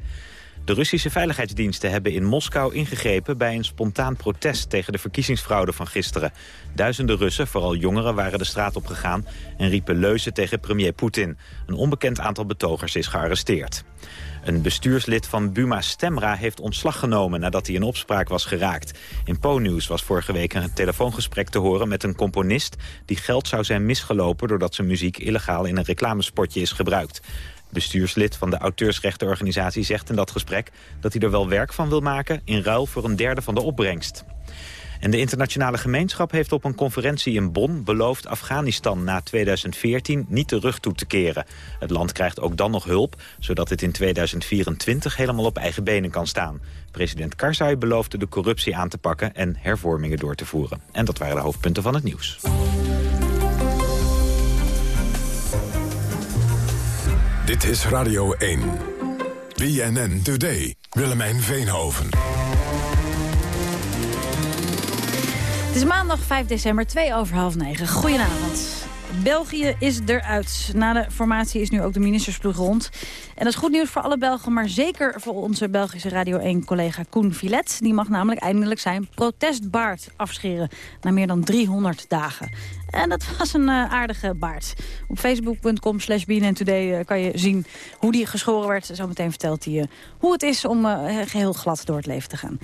De Russische veiligheidsdiensten hebben in Moskou ingegrepen... bij een spontaan protest tegen de verkiezingsfraude van gisteren. Duizenden Russen, vooral jongeren, waren de straat op gegaan... en riepen leuzen tegen premier Poetin. Een onbekend aantal betogers is gearresteerd. Een bestuurslid van Buma Stemra heeft ontslag genomen nadat hij in opspraak was geraakt. In Po-nieuws was vorige week een telefoongesprek te horen met een componist die geld zou zijn misgelopen doordat zijn muziek illegaal in een reclamespotje is gebruikt. Bestuurslid van de auteursrechtenorganisatie zegt in dat gesprek dat hij er wel werk van wil maken in ruil voor een derde van de opbrengst. En de internationale gemeenschap heeft op een conferentie in Bonn beloofd Afghanistan na 2014 niet de rug toe te keren. Het land krijgt ook dan nog hulp, zodat het in 2024 helemaal op eigen benen kan staan. President Karzai beloofde de corruptie aan te pakken en hervormingen door te voeren. En dat waren de hoofdpunten van het nieuws. Dit is Radio 1. BNN Today. Willemijn Veenhoven. Het is maandag 5 december, 2 over half 9. Goedenavond. België is eruit. Na de formatie is nu ook de ministersploeg rond. En dat is goed nieuws voor alle Belgen, maar zeker voor onze Belgische Radio 1-collega Koen Filet. Die mag namelijk eindelijk zijn protestbaard afscheren na meer dan 300 dagen. En dat was een eh, aardige baard. Op facebook.com slash Today eh, kan je zien hoe die geschoren werd. Zometeen vertelt hij je hoe het is om eh, geheel glad door het leven te gaan.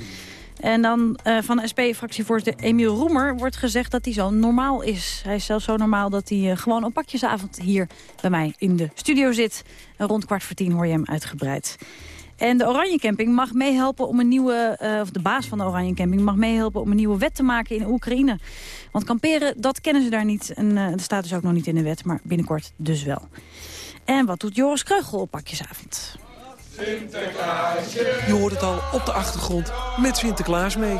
En dan eh, van SP-fractievoorzitter Emiel Roemer wordt gezegd dat hij zo normaal is. Hij is zelfs zo normaal dat hij eh, gewoon op pakjesavond hier bij mij in de studio zit. En rond kwart voor tien hoor je hem uitgebreid. En de Oranje Camping mag meehelpen om een nieuwe, eh, of de baas van de Oranje Camping mag meehelpen om een nieuwe wet te maken in Oekraïne. Want kamperen, dat kennen ze daar niet. En dat staat dus ook nog niet in de wet, maar binnenkort dus wel. En wat doet Joris Kreugel op pakjesavond? Je hoort het al op de achtergrond met Sinterklaas mee.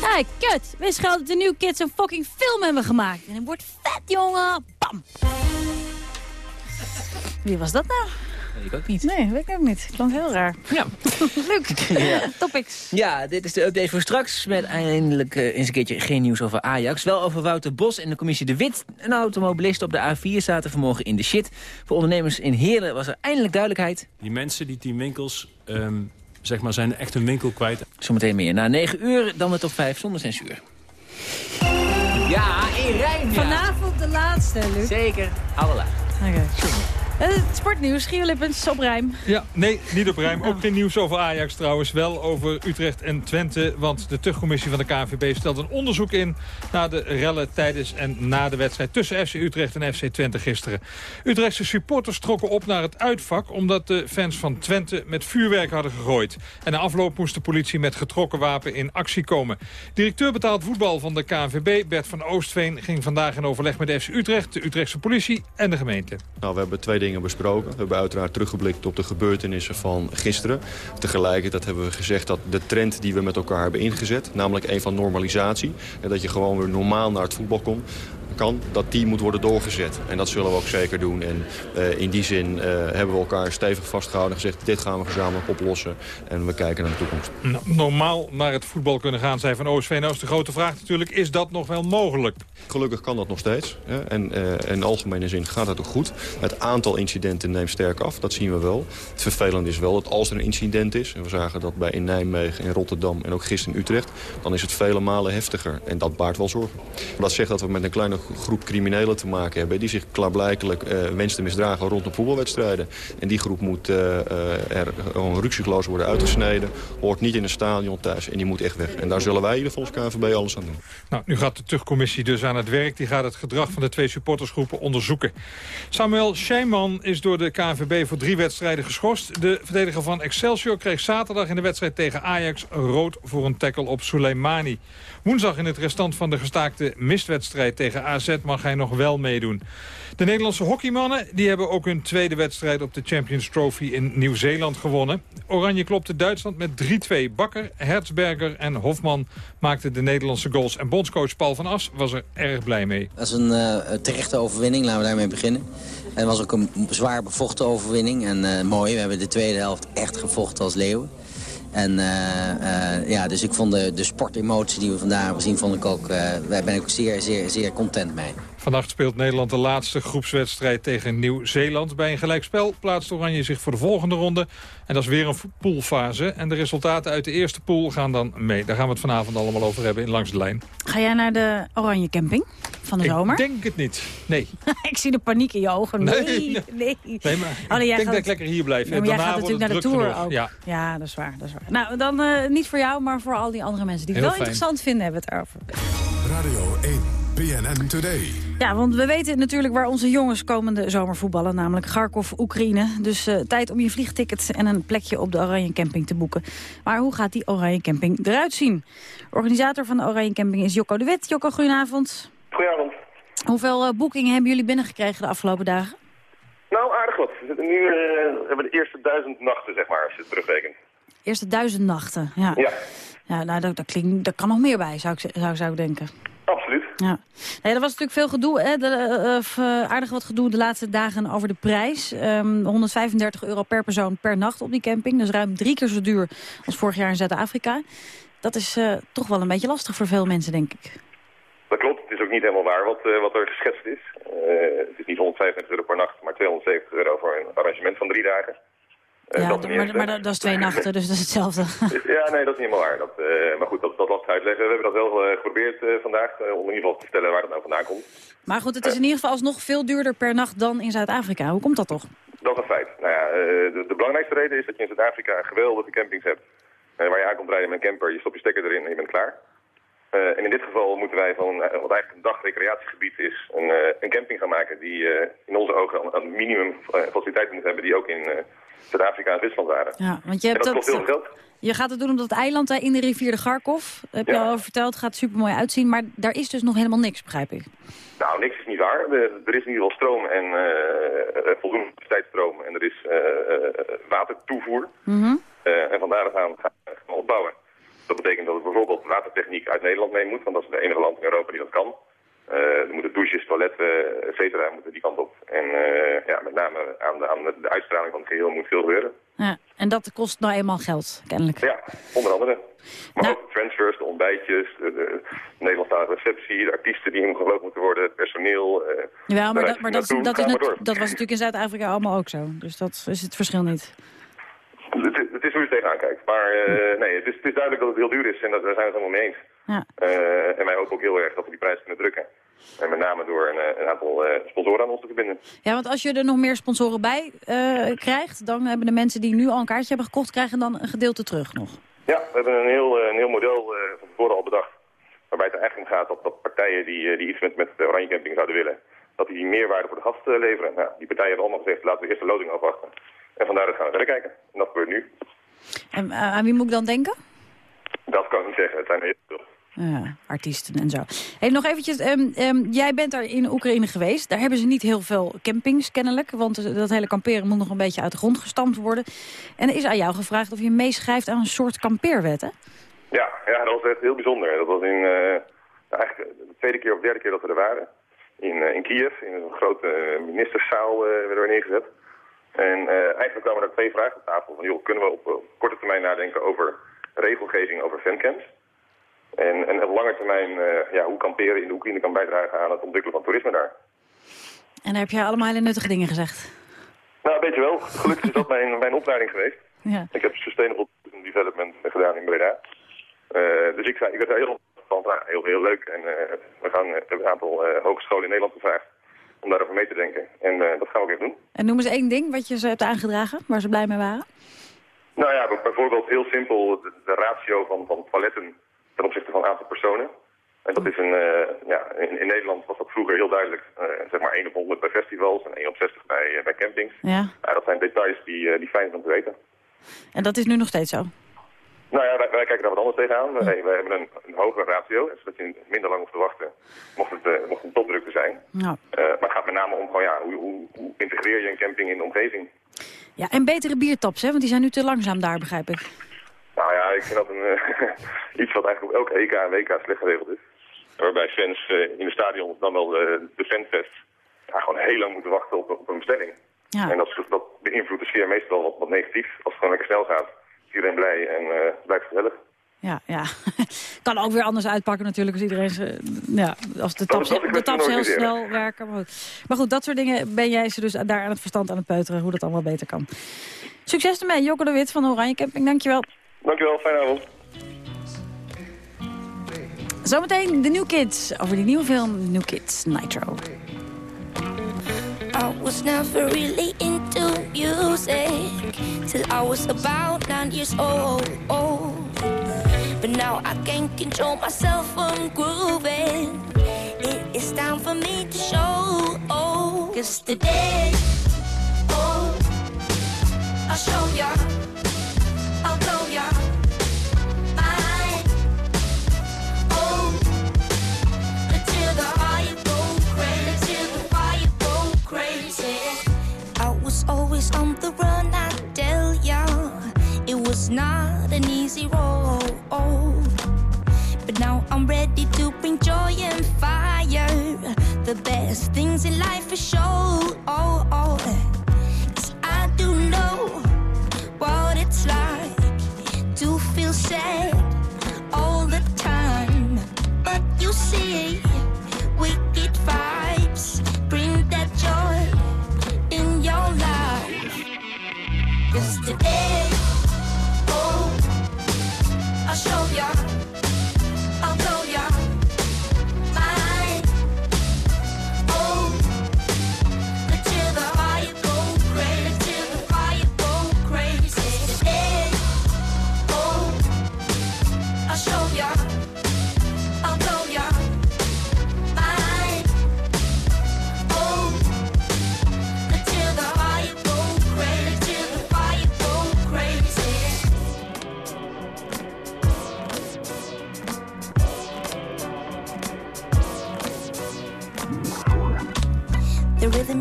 Hey, kut! Wist wel dat de New Kids een fucking film hebben gemaakt? En het wordt vet, jongen! Bam! Wie was dat nou? Ik ook niet. Nee, weet ik ook niet. Klonk heel raar. Ja. Luc, Ja. topics. Ja, dit is de update voor straks. Met eindelijk eh, eens een keertje geen nieuws over Ajax. Wel over Wouter Bos en de commissie De Wit. Een automobilist op de A4 zaten vanmorgen in de shit. Voor ondernemers in Heerlen was er eindelijk duidelijkheid. Die mensen, die tien winkels, ehm, zeg maar, zijn echt hun winkel kwijt. Zometeen meer. Na 9 uur dan de top 5 zonder censuur. Ja, in Rijn. Vanavond de laatste, Luc. Zeker. Alle Oké. Het sportnieuws, Gio Lippens, op rijm. Ja, nee, niet op rijm. Ook geen nieuws over Ajax trouwens. Wel over Utrecht en Twente. Want de tuchtcommissie van de KNVB stelt een onderzoek in... naar de rellen tijdens en na de wedstrijd tussen FC Utrecht en FC Twente gisteren. Utrechtse supporters trokken op naar het uitvak... omdat de fans van Twente met vuurwerk hadden gegooid. En na afloop moest de politie met getrokken wapen in actie komen. Directeur betaald voetbal van de KNVB, Bert van Oostveen... ging vandaag in overleg met FC Utrecht, de Utrechtse politie en de gemeente. Nou, we hebben twee dingen besproken. We hebben uiteraard teruggeblikt op de gebeurtenissen van gisteren. Tegelijkertijd hebben we gezegd dat de trend die we met elkaar hebben ingezet... namelijk een van normalisatie, en dat je gewoon weer normaal naar het voetbal komt kan, dat die moet worden doorgezet. En dat zullen we ook zeker doen. En uh, in die zin uh, hebben we elkaar stevig vastgehouden en gezegd... dit gaan we gezamenlijk oplossen en we kijken naar de toekomst. Nou, normaal naar het voetbal kunnen gaan, zei Van OSV. Nou is de grote vraag natuurlijk, is dat nog wel mogelijk? Gelukkig kan dat nog steeds. Hè? En uh, in algemene zin gaat het ook goed. Het aantal incidenten neemt sterk af, dat zien we wel. Het vervelende is wel dat als er een incident is... en we zagen dat bij in Nijmegen, in Rotterdam en ook gisteren in Utrecht... dan is het vele malen heftiger en dat baart wel zorgen. Maar dat zegt dat we met een kleine groep criminelen te maken hebben... die zich klaarblijkelijk uh, wenst te misdragen rondom voetbalwedstrijden. En die groep moet uh, uh, er gewoon worden uitgesneden. Hoort niet in een stadion thuis en die moet echt weg. En daar zullen wij geval als KNVB alles aan doen. Nou, nu gaat de terugcommissie dus aan het werk. Die gaat het gedrag van de twee supportersgroepen onderzoeken. Samuel Scheiman is door de KNVB voor drie wedstrijden geschorst. De verdediger van Excelsior kreeg zaterdag in de wedstrijd tegen Ajax... rood voor een tackle op Soleimani. Woensdag in het restant van de gestaakte mistwedstrijd tegen AZ mag hij nog wel meedoen. De Nederlandse hockeymannen die hebben ook hun tweede wedstrijd op de Champions Trophy in Nieuw-Zeeland gewonnen. Oranje klopte Duitsland met 3-2. Bakker, Herzberger en Hofman maakten de Nederlandse goals. En bondscoach Paul van As was er erg blij mee. Dat is een uh, terechte overwinning, laten we daarmee beginnen. Het was ook een zwaar bevochten overwinning en uh, mooi. We hebben de tweede helft echt gevochten als leeuwen. En uh, uh, ja, dus ik vond de, de sportemotie die we vandaag hebben gezien, vond ik ook, uh, daar ben ik ook zeer, zeer, zeer content mee. Vannacht speelt Nederland de laatste groepswedstrijd tegen Nieuw-Zeeland. Bij een gelijkspel plaatst Oranje zich voor de volgende ronde. En dat is weer een poolfase. En de resultaten uit de eerste pool gaan dan mee. Daar gaan we het vanavond allemaal over hebben in Langs de Lijn. Ga jij naar de Oranje Camping van de ik zomer? Ik denk het niet, nee. ik zie de paniek in je ogen. Nee, nee. nee. nee maar oh, ik denk dat ik lekker hier blijf. Ja, maar jij gaat natuurlijk naar de Tour ook. Ja. ja, dat is waar. Dat is waar. Nou, dan uh, niet voor jou, maar voor al die andere mensen die het wel fijn. interessant vinden, hebben we het erover. Radio 1, BNN Today. Ja, want we weten natuurlijk waar onze jongens komende zomer voetballen, namelijk Kharkov, Oekraïne. Dus uh, tijd om je vliegticket en een plekje op de Oranje Camping te boeken. Maar hoe gaat die Oranje Camping eruit zien? Organisator van de Oranje Camping is Jocko de Wit. Jocko, goedenavond. Goedenavond. Hoeveel uh, boekingen hebben jullie binnengekregen de afgelopen dagen? Nou, aardig wat. We zitten nu uh, hebben we de eerste duizend nachten, zeg maar, als je het terugrekent. Eerste duizend nachten, ja. Ja. Ja, nou, dat, dat, klinkt, daar kan nog meer bij, zou ik, zou, zou ik denken. Absoluut. Ja. Nee, er was natuurlijk veel gedoe, hè? De, uh, aardig wat gedoe de laatste dagen over de prijs. Um, 135 euro per persoon per nacht op die camping. Dus ruim drie keer zo duur als vorig jaar in Zuid-Afrika. Dat is toch wel een beetje lastig voor veel mensen, denk ik. Dat klopt. Het is ook niet helemaal waar wat, wat er geschetst is. het is niet 135 euro per nacht, maar 270 euro voor een arrangement van drie dagen. Ja, dat maar, maar dat, dat, is twee nachten, dus dat is hetzelfde. ja, nee, dat is niet helemaal waar. Dat, uh, maar goed, dat, dat lastig uitleggen. We hebben dat wel uh, geprobeerd vandaag, om in ieder geval te vertellen waar dat nou vandaan komt. Maar goed, het is in ieder geval alsnog veel duurder per nacht dan in Zuid-Afrika. Hoe komt dat toch? Dat is een feit. Nou ja, de, de, belangrijkste reden is dat je in Zuid-Afrika geweldige campings hebt. waar je aankomt rijden met een camper, je stopt je stekker erin en je bent klaar. en in dit geval moeten wij van wat eigenlijk een dagrecreatiegebied is, een, een camping gaan maken die in onze ogen een minimum faciliteiten moet hebben die ook in Zuid-Afrika en Rusland waren. Ja, want je hebt en dat heel veel geld. Je gaat het doen op dat eiland hè, in de rivier de Garkov. Heb je al over verteld, gaat super mooi uitzien. Maar daar is dus nog helemaal niks, begrijp ik. Nou, niks is niet waar. Er, er is in ieder geval stroom en uh, voldoende capaciteitsstroom en er is uh, watertoevoer. Mhm. en vandaar gaan, gaan we opbouwen. Dat betekent dat er bijvoorbeeld watertechniek uit Nederland mee moet, want dat is het enige land in Europa die dat kan. Uh, er moeten douches, toiletten, et cetera, moeten die kant op. En uh, ja, met name aan de, aan de uitstraling van het geheel moet veel gebeuren. Ja, en dat kost nou eenmaal geld, kennelijk. Ja, onder andere. Maar nou. ook de transfers, de ontbijtjes, de, de Nederlandstalige receptie, de artiesten die ingelopen moeten worden, het personeel. Uh, ja, maar, dat, maar dat, dat, is dat was natuurlijk in Zuid-Afrika allemaal ook zo. Dus dat is het verschil niet. Het, het is hoe je het tegenaan kijkt. Maar uh, nee, het is, het is duidelijk dat het heel duur is en dat, daar zijn we het allemaal mee eens. Ja. Uh, en wij hopen ook heel erg dat we die prijs kunnen drukken. En met name door een, een aantal uh, sponsoren aan ons te verbinden. Ja, want als je er nog meer sponsoren bij uh, krijgt... dan hebben de mensen die nu al een kaartje hebben gekocht... krijgen dan een gedeelte terug nog. Ja, we hebben een heel, een heel model van tevoren al bedacht. Waarbij het er eigenlijk om gaat dat, dat partijen die, die iets met, met de Oranje Camping zouden willen... dat die meerwaarde voor de gast leveren. Nou, die partijen hebben allemaal gezegd, laten we eerst de loting afwachten. En vandaar dat gaan we verder kijken. En dat gebeurt nu. En aan wie moet ik dan denken? Dat kan ik niet zeggen. Het zijn heel veel. Ja, artiesten en zo. Hey, nog eventjes, ehm, ehm, jij bent daar in Oekraïne geweest. Daar hebben ze niet heel veel campings kennelijk. Want dat hele kamperen moet nog een beetje uit de grond gestampt worden. En er is aan jou gevraagd of je meeschrijft aan een soort kampeerwet, hè? Ja, ja, dat was echt heel bijzonder. Dat was in, uh, eigenlijk de tweede keer of derde keer dat we er waren. In, uh, in Kiev, in een grote ministerzaal werden we neergezet. En eigenlijk kwamen er twee vragen op tafel. Van, joh, kunnen we op korte termijn nadenken over regelgeving over fancamps? En, en op lange termijn, uh, ja, hoe kamperen in de Oekraïne kan bijdragen aan het ontwikkelen van toerisme daar. En daar heb je allemaal hele nuttige dingen gezegd. Nou, een beetje wel. Gelukkig is dat mijn, mijn opleiding geweest. Ja. Ik heb Sustainable Development gedaan in Breda. Uh, dus ik, zei, ik werd heel, van, nou, heel, heel leuk. En uh, we gaan een aantal hogescholen in Nederland gevraagd om daarover mee te denken. En dat gaan we ook even doen. En noem eens één ding wat je ze hebt aangedragen, waar ze blij mee waren. Nou ja, bijvoorbeeld heel simpel de, de ratio van, van toiletten ten opzichte van een aantal personen. En dat is een, uh, ja, in, in, Nederland was dat vroeger heel duidelijk. Uh, zeg maar 1 op 100 bij festivals en 1 op 60 bij, uh, bij campings. Ja. dat zijn details die, die fijn zijn om te weten. En dat is nu nog steeds zo? Nou ja, wij, wij kijken daar wat anders tegenaan. Wij, wij hebben een, een hogere ratio, zodat je minder lang hoeft te wachten mocht het, mocht het topdruk te zijn. Ja. maar het gaat met name om gewoon, ja, hoe, hoe, hoe integreer je een camping in de omgeving. Ja, en betere biertaps, hè? want die zijn nu te langzaam daar, begrijp ik. Nou ja, ik vind dat een, uh, iets wat eigenlijk op elke EK en WK slecht geregeld is. Waarbij fans uh, in de stadion, dan wel de, de fanfest, ja, gewoon heel lang moeten wachten op, op een bestelling. Ja. En dat, dat beïnvloedt de sfeer meestal wat, wat negatief. Als het gewoon lekker snel gaat, is iedereen blij en uh, blijft gezellig. Ja, ja. kan ook weer anders uitpakken natuurlijk als iedereen... Ja, als de taps, de taps heel snel werken. Maar goed. maar goed, dat soort dingen ben jij ze dus daar aan het verstand aan het peuteren... hoe dat allemaal beter kan. Succes ermee, Jokke de Wit van de Oranje Camping. Dankjewel. Dankjewel, fijne avond. Zometeen de New Kids, over die nieuwe film New Kids, Nitro. I was never really into music Till I was about nine years old. But now I can't control myself from grooving. It is time for me to show. Cause today, oh, I'll show ya The best things in life are show. Oh, oh. Eh.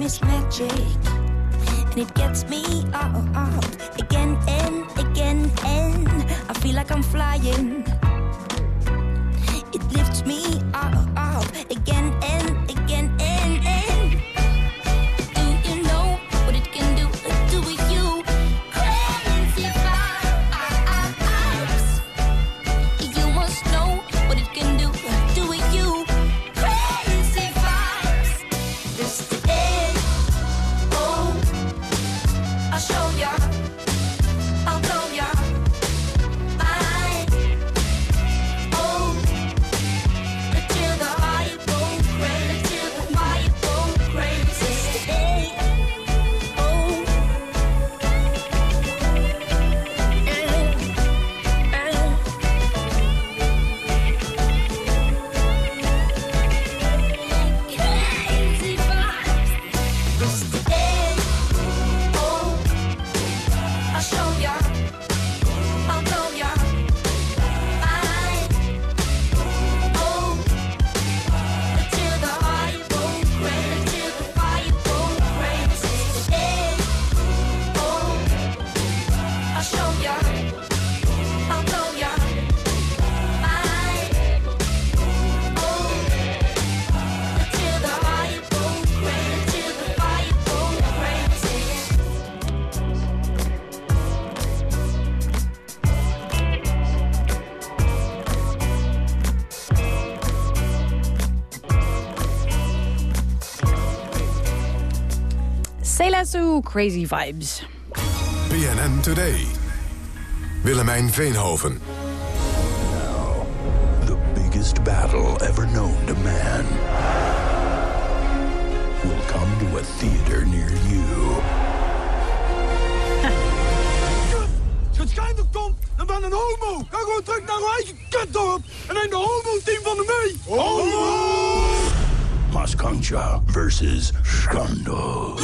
The is magic, and it gets me up again and again, and I feel like I'm flying. Selasu, Crazy Vibes. BNN Today. Willemijn Veenhoven. The biggest battle ever known to man will come to a theater near you. Het schijnt er komt en ben een homo. Ga gewoon terug naar uw eigen kutdorp en neem de homo-team van de mee. Homo! Maskancha versus Skando.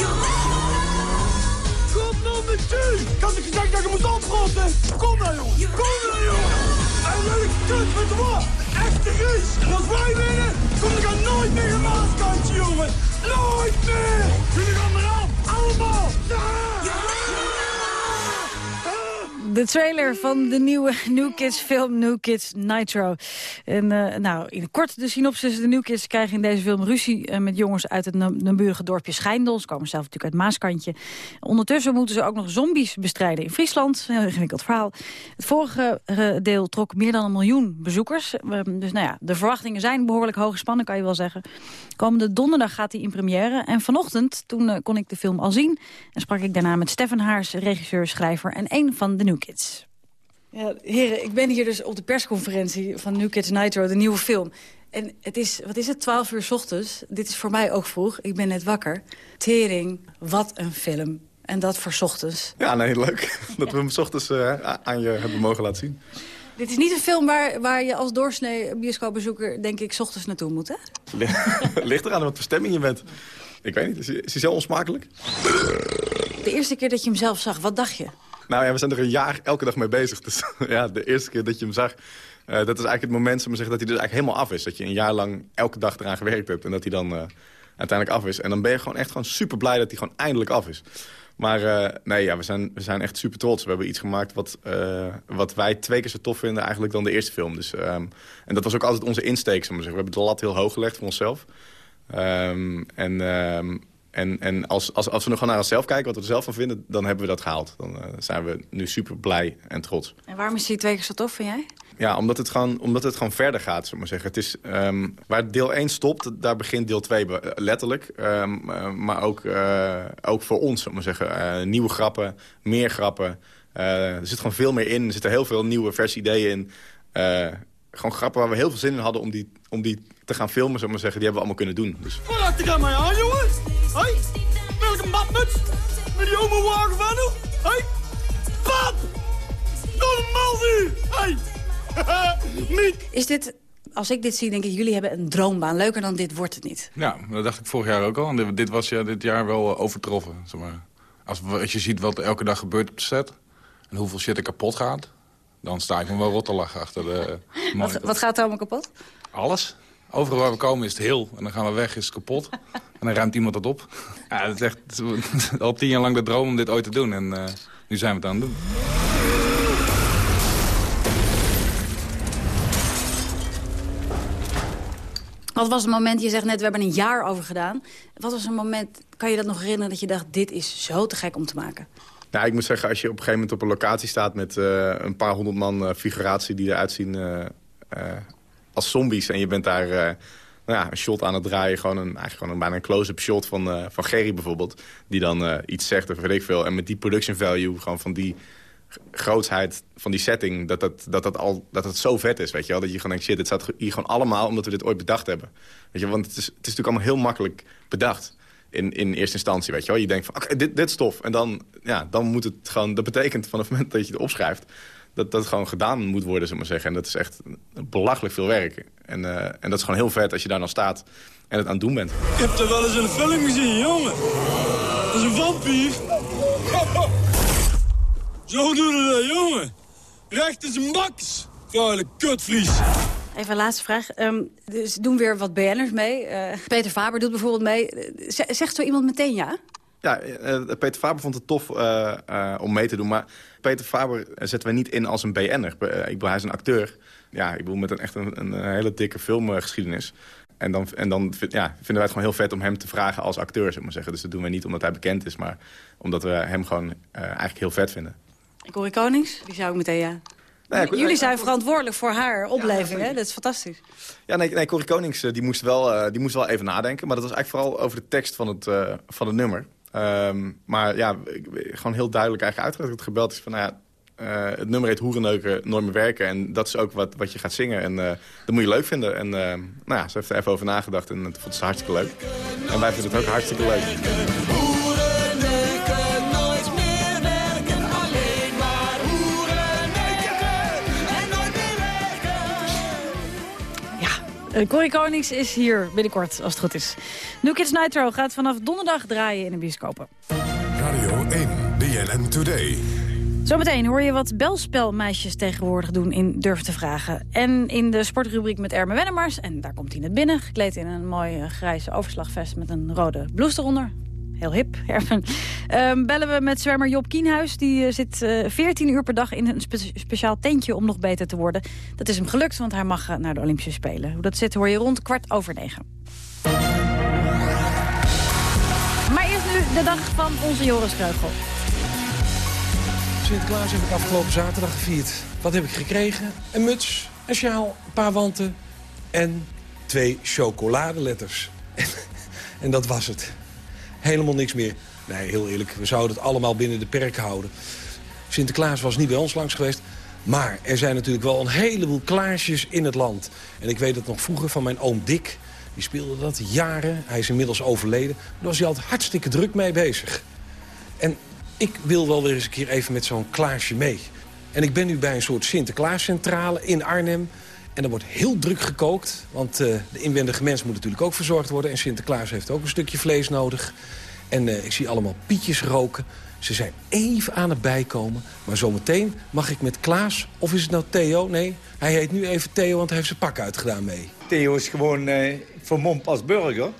Ik had je gezegd dat je moest opgrotten. Kom nou, joh. Kom nou, joh. En ik kut met wat? Echte Ries. En als wij winnen, kom ik er nooit meer een Maaskantje, jongen. Nooit meer. Jullie gaan eraan. Allemaal. De trailer van de nieuwe New Kids film New Kids Nitro. En eh, nou, in kort de synopsis. De New Kids krijgen in deze film ruzie eh, met jongens uit het naburige dorpje Schijndel. Ze komen zelf natuurlijk uit Maaskantje. Ondertussen moeten ze ook nog zombies bestrijden in Friesland. Heel ingewikkeld verhaal. Het vorige eh, deel trok meer dan een miljoen bezoekers. dus nou ja, de verwachtingen zijn behoorlijk hoog gespannen, kan je wel zeggen. Komende donderdag gaat hij in première. En vanochtend, toen kon ik de film al zien. En sprak ik daarna met Stefan Haars, regisseur, schrijver en een van de New Kids. Ja, heren, ik ben hier dus op de persconferentie van New Kids Nitro, de nieuwe film. En het is, wat is het, 12 uur s ochtends. Dit is voor mij ook vroeg. Ik ben net wakker. Tering, wat een film. En dat voor 's ochtends. Ja, nee, leuk. Dat we hem 's ochtends uh, aan je hebben mogen laten zien. Dit is niet een film waar, waar je als doorsnee bioscoopbezoeker, denk ik, 's ochtends naartoe moet, hè? Ligt eraan wat voor stemming je bent. Ik weet niet, is hij, is hij zo onsmakelijk? De eerste keer dat je hem zelf zag, wat dacht je? Nou ja, we zijn er een jaar elke dag mee bezig. Dus ja, de eerste keer dat je hem zag... Uh, dat is eigenlijk het moment zeg maar, dat hij dus eigenlijk helemaal af is. Dat je een jaar lang elke dag eraan gewerkt hebt. En dat hij dan uh, uiteindelijk af is. En dan ben je gewoon echt gewoon super blij dat hij gewoon eindelijk af is. Maar uh, nee, ja, we zijn, we zijn echt super trots. We hebben iets gemaakt wat, wat wij twee keer zo tof vinden eigenlijk dan de eerste film. Dus, um, en dat was ook altijd onze insteek. Zeg maar. We hebben de lat heel hoog gelegd voor onszelf. Um, en... Um, en, en als, als, als we nog gewoon naar onszelf kijken, wat we er zelf van vinden... dan hebben we dat gehaald. Dan uh, zijn we nu super blij en trots. En waarom is die twee keer zo tof, vind jij? Ja, omdat het gewoon, omdat het gewoon verder gaat, zullen maar zeggen. Het is, um, waar deel 1 stopt, daar begint deel 2 letterlijk. Um, uh, maar ook, uh, ook voor ons, zullen maar zeggen. nieuwe grappen, meer grappen. er zit gewoon veel meer in. Er zitten heel veel nieuwe verse ideeën in. gewoon grappen waar we heel veel zin in hadden om die, om die te gaan filmen, zullen maar zeggen. Die hebben we allemaal kunnen doen. Dus. Wat ik aan mij aan, jongens? Hé, welke badmuts? Met die homo-wagen van u? Hé, pap! Normaal nu! Hé! Is dit, als ik dit zie, denk ik, jullie hebben een droombaan. Leuker dan dit wordt het niet. Ja, dat dacht ik vorig jaar ook al. En dit, dit was ja, dit jaar wel overtroffen. Zeg maar. als, als je ziet wat er elke dag gebeurt op de set... en hoeveel shit er kapot gaat... dan sta ik me wel rot te lachen achter de... wat, wat gaat er allemaal kapot? Alles. Overal waar we komen is het heel. En dan gaan we weg, is het kapot. En dan ruimt iemand dat op. Ja, het is echt al tien jaar lang de droom om dit ooit te doen. En uh, nu zijn we het aan het doen. Wat was het moment, je zegt net, we hebben een jaar over gedaan. Wat was een moment, kan je dat nog herinneren, dat je dacht... dit is zo te gek om te maken? Nou, ik moet zeggen, als je op een gegeven moment op een locatie staat... met uh, een paar honderd man uh, figuratie die eruit zien uh, als zombies... en je bent daar nou ja, een shot aan het draaien. Gewoon een, eigenlijk gewoon een, bijna een close-up shot van, uh, van Gerry bijvoorbeeld. Die dan uh, iets zegt of weet ik veel. En met die production value, gewoon van die grootsheid van die setting... dat dat, dat, dat, al, dat het zo vet is, weet je wel. Dat je gewoon denkt, shit, het staat hier gewoon allemaal... omdat we dit ooit bedacht hebben. Weet je, want het is, het is natuurlijk allemaal heel makkelijk bedacht. In, in eerste instantie, weet je wel. Je denkt van, okay, dit, dit stof. En dan, ja, dan moet het gewoon... Dat betekent vanaf het moment dat je het opschrijft dat dat gewoon gedaan moet worden, zullen maar zeggen. En dat is echt belachelijk veel werk. En, uh, en dat is gewoon heel vet als je daar dan staat en het aan het doen bent. Ik heb er wel eens een film gezien, jongen. Dat is een vampier. Zo doen we dat, jongen. Recht is een baks. Vuile kutvries. Even een laatste vraag. Um, dus doen weer wat BN'ers mee. Uh, Peter Faber doet bijvoorbeeld mee. Zegt zo iemand meteen ja? Ja, uh, Peter Faber vond het tof uh, uh, om mee te doen. Maar Peter Faber zetten wij niet in als een BN'er. ik bedoel, hij is een acteur. Ja, ik bedoel, met een, echt een, een hele dikke filmgeschiedenis. En dan, en dan ja, vinden wij het gewoon heel vet om hem te vragen als acteur, zeg maar zeggen. Dus dat doen wij niet omdat hij bekend is, maar omdat we hem gewoon eigenlijk heel vet vinden. En Corrie Konings, die zou ik meteen ja. Nee, Jullie zijn verantwoordelijk voor haar opleving, ja, hè? Dat is fantastisch. Ja, nee, nee Corrie Konings die moest, wel, uh, die moest wel even nadenken. Maar dat was eigenlijk vooral over de tekst van het, uh, van het nummer. Ehm, maar ja, gewoon heel duidelijk eigenlijk uitgelegd. Het gebeld is van, nou ja, eh, het nummer heet Hoerenneuken, nooit meer werken. En dat is ook wat, wat je gaat zingen. En eh, dat moet je leuk vinden. En eh, nou ja, ze heeft er even over nagedacht en het vond ze hartstikke leuk. En wij vinden het ook hartstikke leuk. Uh, Corrie Konings is hier binnenkort, als het goed is. New Kids Nitro gaat vanaf donderdag draaien in de bioscopen. Radio 1, BNN Today. Zometeen hoor je wat belspelmeisjes tegenwoordig doen in Durf te Vragen. En in de sportrubriek met Erme Wennemars. En daar komt hij net binnen, gekleed in een mooi eh, grijze overslagvest met een rode blouse eronder. Heel hip. Ehm, bellen we met zwemmer Job Kienhuis. Die eh, zit eh 14 uur per dag in een spe- speciaal tentje om nog beter te worden. Dat is hem gelukt, want hij mag eh, naar de Olympische Spelen. Hoe dat zit hoor je rond kwart over negen. Maar eerst nu de dag van onze Joris Kreugel. Sinterklaas heb ik afgelopen zaterdag gevierd. Wat heb ik gekregen? Een muts, een sjaal, een paar wanten en twee chocoladeletters. en dat was het. Helemaal niks meer. Nee, heel eerlijk, we zouden het allemaal binnen de perk houden. Sinterklaas was niet bij ons langs geweest. Maar er zijn natuurlijk wel een heleboel Klaasjes in het land. En ik weet het nog vroeger van mijn oom Dick. Die speelde dat jaren. Hij is inmiddels overleden. Daar was hij altijd hartstikke druk mee bezig. En ik wil wel weer eens een keer even met zo'n Klaasje mee. En ik ben nu bij een soort Sinterklaascentrale in Arnhem. En er wordt heel druk gekookt. Want eh, de inwendige mens moet natuurlijk ook verzorgd worden. En Sinterklaas heeft ook een stukje vlees nodig. En eh, ik zie allemaal pietjes roken. Ze zijn even aan het bijkomen. Maar zometeen mag ik met Klaas, of is het nou Theo? Nee, hij heet nu even Theo, want hij heeft zijn pak uitgedaan mee. Theo is gewoon eh vermomd als burger.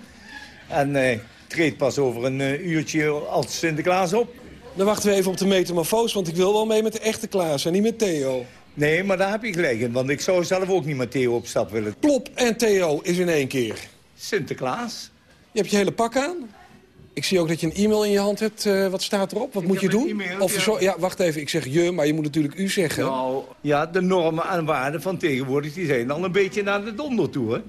En eh, treedt pas over een uurtje als Sinterklaas op. Dan wachten we even op de metamorfoos, want ik wil wel mee met de echte Klaas en niet met Theo. Nee, maar daar heb je gelijk in, want ik zou zelf ook niet met Theo op stap willen. Plop en Theo is in één keer. Sinterklaas. Je hebt je hele pak aan. Ik zie ook dat je een e-mail in je hand hebt. Eh, wat staat erop? Wat moet je doen? of ja. zo- ja, wacht even. Ik zeg je, maar je moet natuurlijk u zeggen. Nou, ja, de normen en waarden van tegenwoordig die zijn al een beetje naar de donder toe, hè.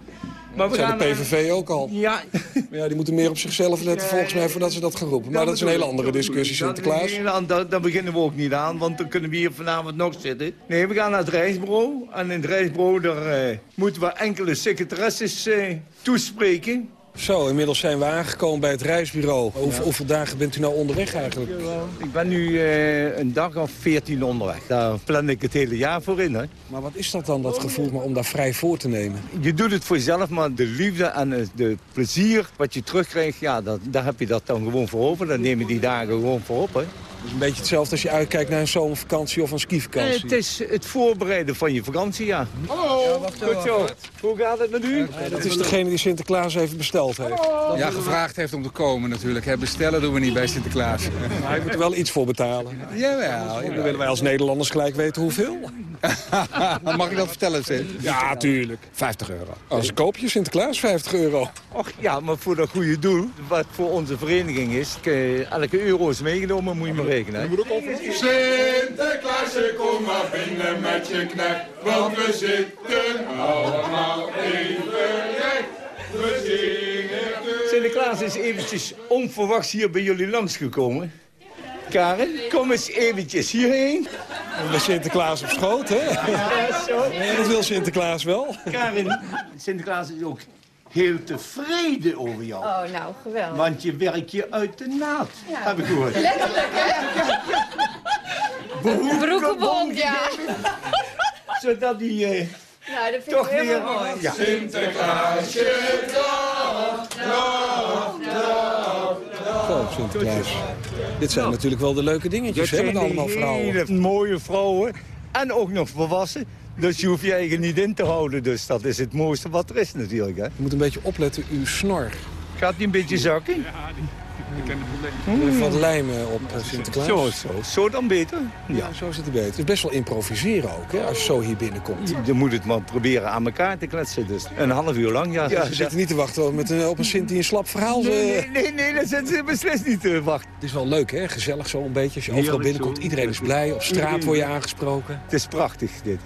Maar dat zijn de PVV ook al. Ja. Maar ja, die moeten meer op zichzelf letten volgens mij voordat ze dat gaan roepen. Maar dat is een hele andere discussie, Sinterklaas. Nee, dan, dan, dan beginnen we ook niet aan, want dan kunnen we hier vanavond nog zitten. Nee, we gaan naar het reisbureau. En in het reisbureau daar, eh, moeten we enkele secretaresses eh, toespreken. Zo, inmiddels zijn we aangekomen bij het reisbureau. Hoeveel, hoeveel dagen bent u nou onderweg eigenlijk? Ik ben nu eh, een dag of veertien onderweg. Daar plan ik het hele jaar voor in, hè. Maar wat is dat dan, dat gevoel maar om daar vrij voor te nemen? Je doet het voor jezelf, maar de liefde en het de plezier wat je terugkrijgt... ja, dat, daar heb je dat dan gewoon voor over. Dan neem je die dagen gewoon voor op, hè. Is een beetje hetzelfde als je uitkijkt naar een zomervakantie of een Eh, skivakantie. het is het voorbereiden van je vakantie, ja. Hallo, goed zo. Hoe gaat het met u? Dat is degene die Sinterklaas even besteld heeft. Ja, gevraagd heeft om te komen natuurlijk. Hè. Bestellen doen we niet bij Sinterklaas. Maar hij moet er wel iets voor betalen. Jawel. Dan willen wij als Nederlanders gelijk weten hoeveel. Mag ik dat vertellen, Sint? Ja, tuurlijk. 50 euro. Als een koopje Sinterklaas, 50 euro. Och, ja, maar voor dat goede doel, wat voor onze vereniging is... elke euro is meegenomen, moet je maar rekenen. hè. Sinterklaasje, kom maar binnen met je knecht, want we zitten allemaal even recht. We zingen Sinterklaas is eventjes onverwachts hier bij jullie langsgekomen. Karen, kom eens eventjes hierheen. Met Sinterklaas op schoot, hè? Ja, zo. Dat wil Sinterklaas wel. Karin, Sinterklaas is ook heel tevreden over jou. Oh, nou, geweldig. Want je werkt je uit de naad, Ja. heb ik gehoord. Letterlijk, hè? Broekenbond, ja. Zodat die... eh, Nou, dat vind Toch ik heel weer- mooi. Ja. Sinterklaasje, dag, dag, dag, dag. Zo, Sinterklaas. Dit zijn natuurlijk wel de leuke dingetjes, hè? Met allemaal vrouwen. hele mooie vrouwen. En ook nog volwassen. Dus je hoeft je eigen niet in te houden. Dus dat is het mooiste wat er is natuurlijk. Hè. Je moet een beetje opletten, uw snor. Gaat die een beetje zakken? Even wat lijmen op eh, Sinterklaas. Zo, zo. Zo dan beter. Ja, zo zit het beter. Het is best wel improviseren ook, hè, als je zo hier binnenkomt. Je moet het maar proberen aan elkaar te kletsen. Dus een half uur lang. Ja, Ja, ze zitten niet te wachten met een, op een Sint die een slap verhaal... Nee, eh, nee, nee, nee, dat zitten ze beslist niet te wachten. Het is wel leuk, hè? Gezellig zo een beetje. Als je overal binnenkomt, iedereen is blij. Op straat word je aangesproken. Het is prachtig, dit.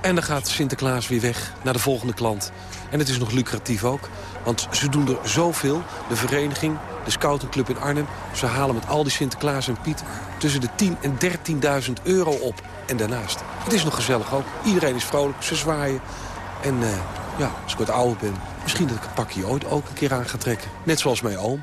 En dan gaat Sinterklaas weer weg naar de volgende klant. En het is nog lucratief ook. Want ze doen er zoveel. De vereniging de scoutingclub in Arnhem. Ze halen met al die Sinterklaas en Piet tussen de 10 en 13.000 euro op. En daarnaast, het is nog gezellig ook. Iedereen is vrolijk, ze zwaaien. En eh, ja, als ik wat ouder ben, misschien dat ik het pakje ooit ook een keer aan ga trekken. Net zoals mijn oom.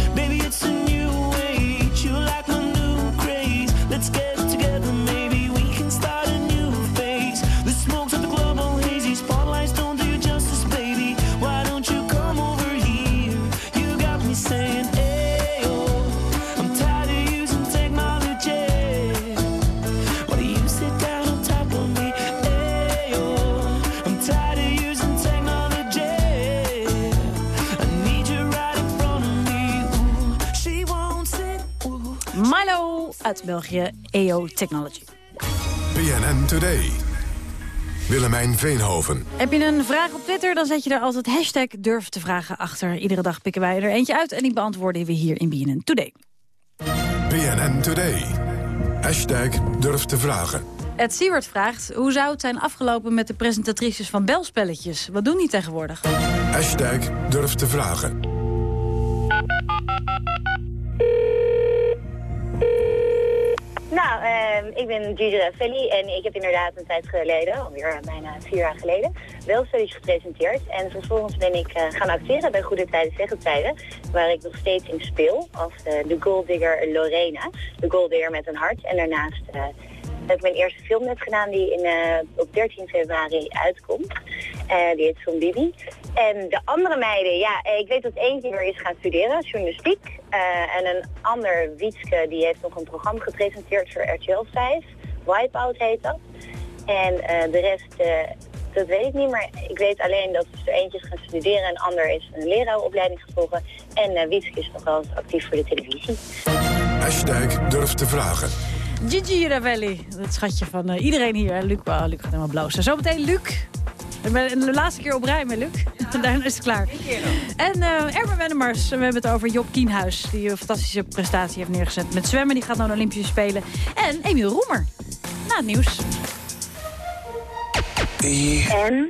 Uit België, EO Technology. BNN Today. Willemijn Veenhoven. Heb je een vraag op Twitter, dan zet je daar altijd hashtag durf te vragen achter. Iedere dag pikken wij er eentje uit en die beantwoorden we hier in BNN Today. BNN Today. Hashtag durf te vragen. Ed Siewert vraagt, hoe zou het zijn afgelopen met de presentatrices van belspelletjes? Wat doen die tegenwoordig? Hashtag durf te vragen. Nou, ehm, ik ben Gigi Raffelli en ik heb inderdaad een tijd geleden, alweer bijna vier jaar geleden, wel studies gepresenteerd. En vervolgens ben ik eh, gaan acteren bij Goede Tijden, Slechte Tijden, waar ik nog steeds in speel als eh, de golddigger Lorena. De golddigger met een hart. En daarnaast eh, heb ik mijn eerste film net gedaan die in, eh, op 13 februari uitkomt. Eh, die heet Film Bibi. En de andere meiden, ja, eh, ik weet dat eentje weer is gaan studeren, journalistiek. Eh, en een ander, Wietske, die heeft nog een programma gepresenteerd voor RTL 5. Wipeout heet dat. En eh, de rest, eh, dat weet ik niet, maar ik weet alleen dat er eentje is gaan studeren. En een ander is een leraaropleiding gevolgen. En eh Wietske is nog wel eens actief voor de televisie. Hashtag durf te vragen. Gigi Ravelli, het schatje van eh, iedereen hier. Luc, oh, Luc gaat helemaal blozen. Zometeen Luc. Ik ben de laatste keer op rij met Luc. Daarna is het klaar. En uh, Erben Wennemars, we hebben het over Job Kienhuis... die een fantastische prestatie heeft neergezet met zwemmen. Die gaat naar de Olympische Spelen. En Emiel Roemer. Na het nieuws. En?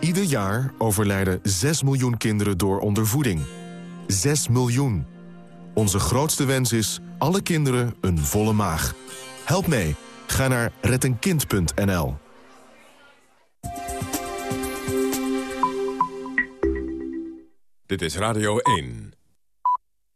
Ieder jaar overlijden 6 miljoen kinderen door ondervoeding. 6 miljoen. Onze grootste wens is alle kinderen een volle maag. Help mee. Ga naar rettenkind.nl. Dit is Radio 1.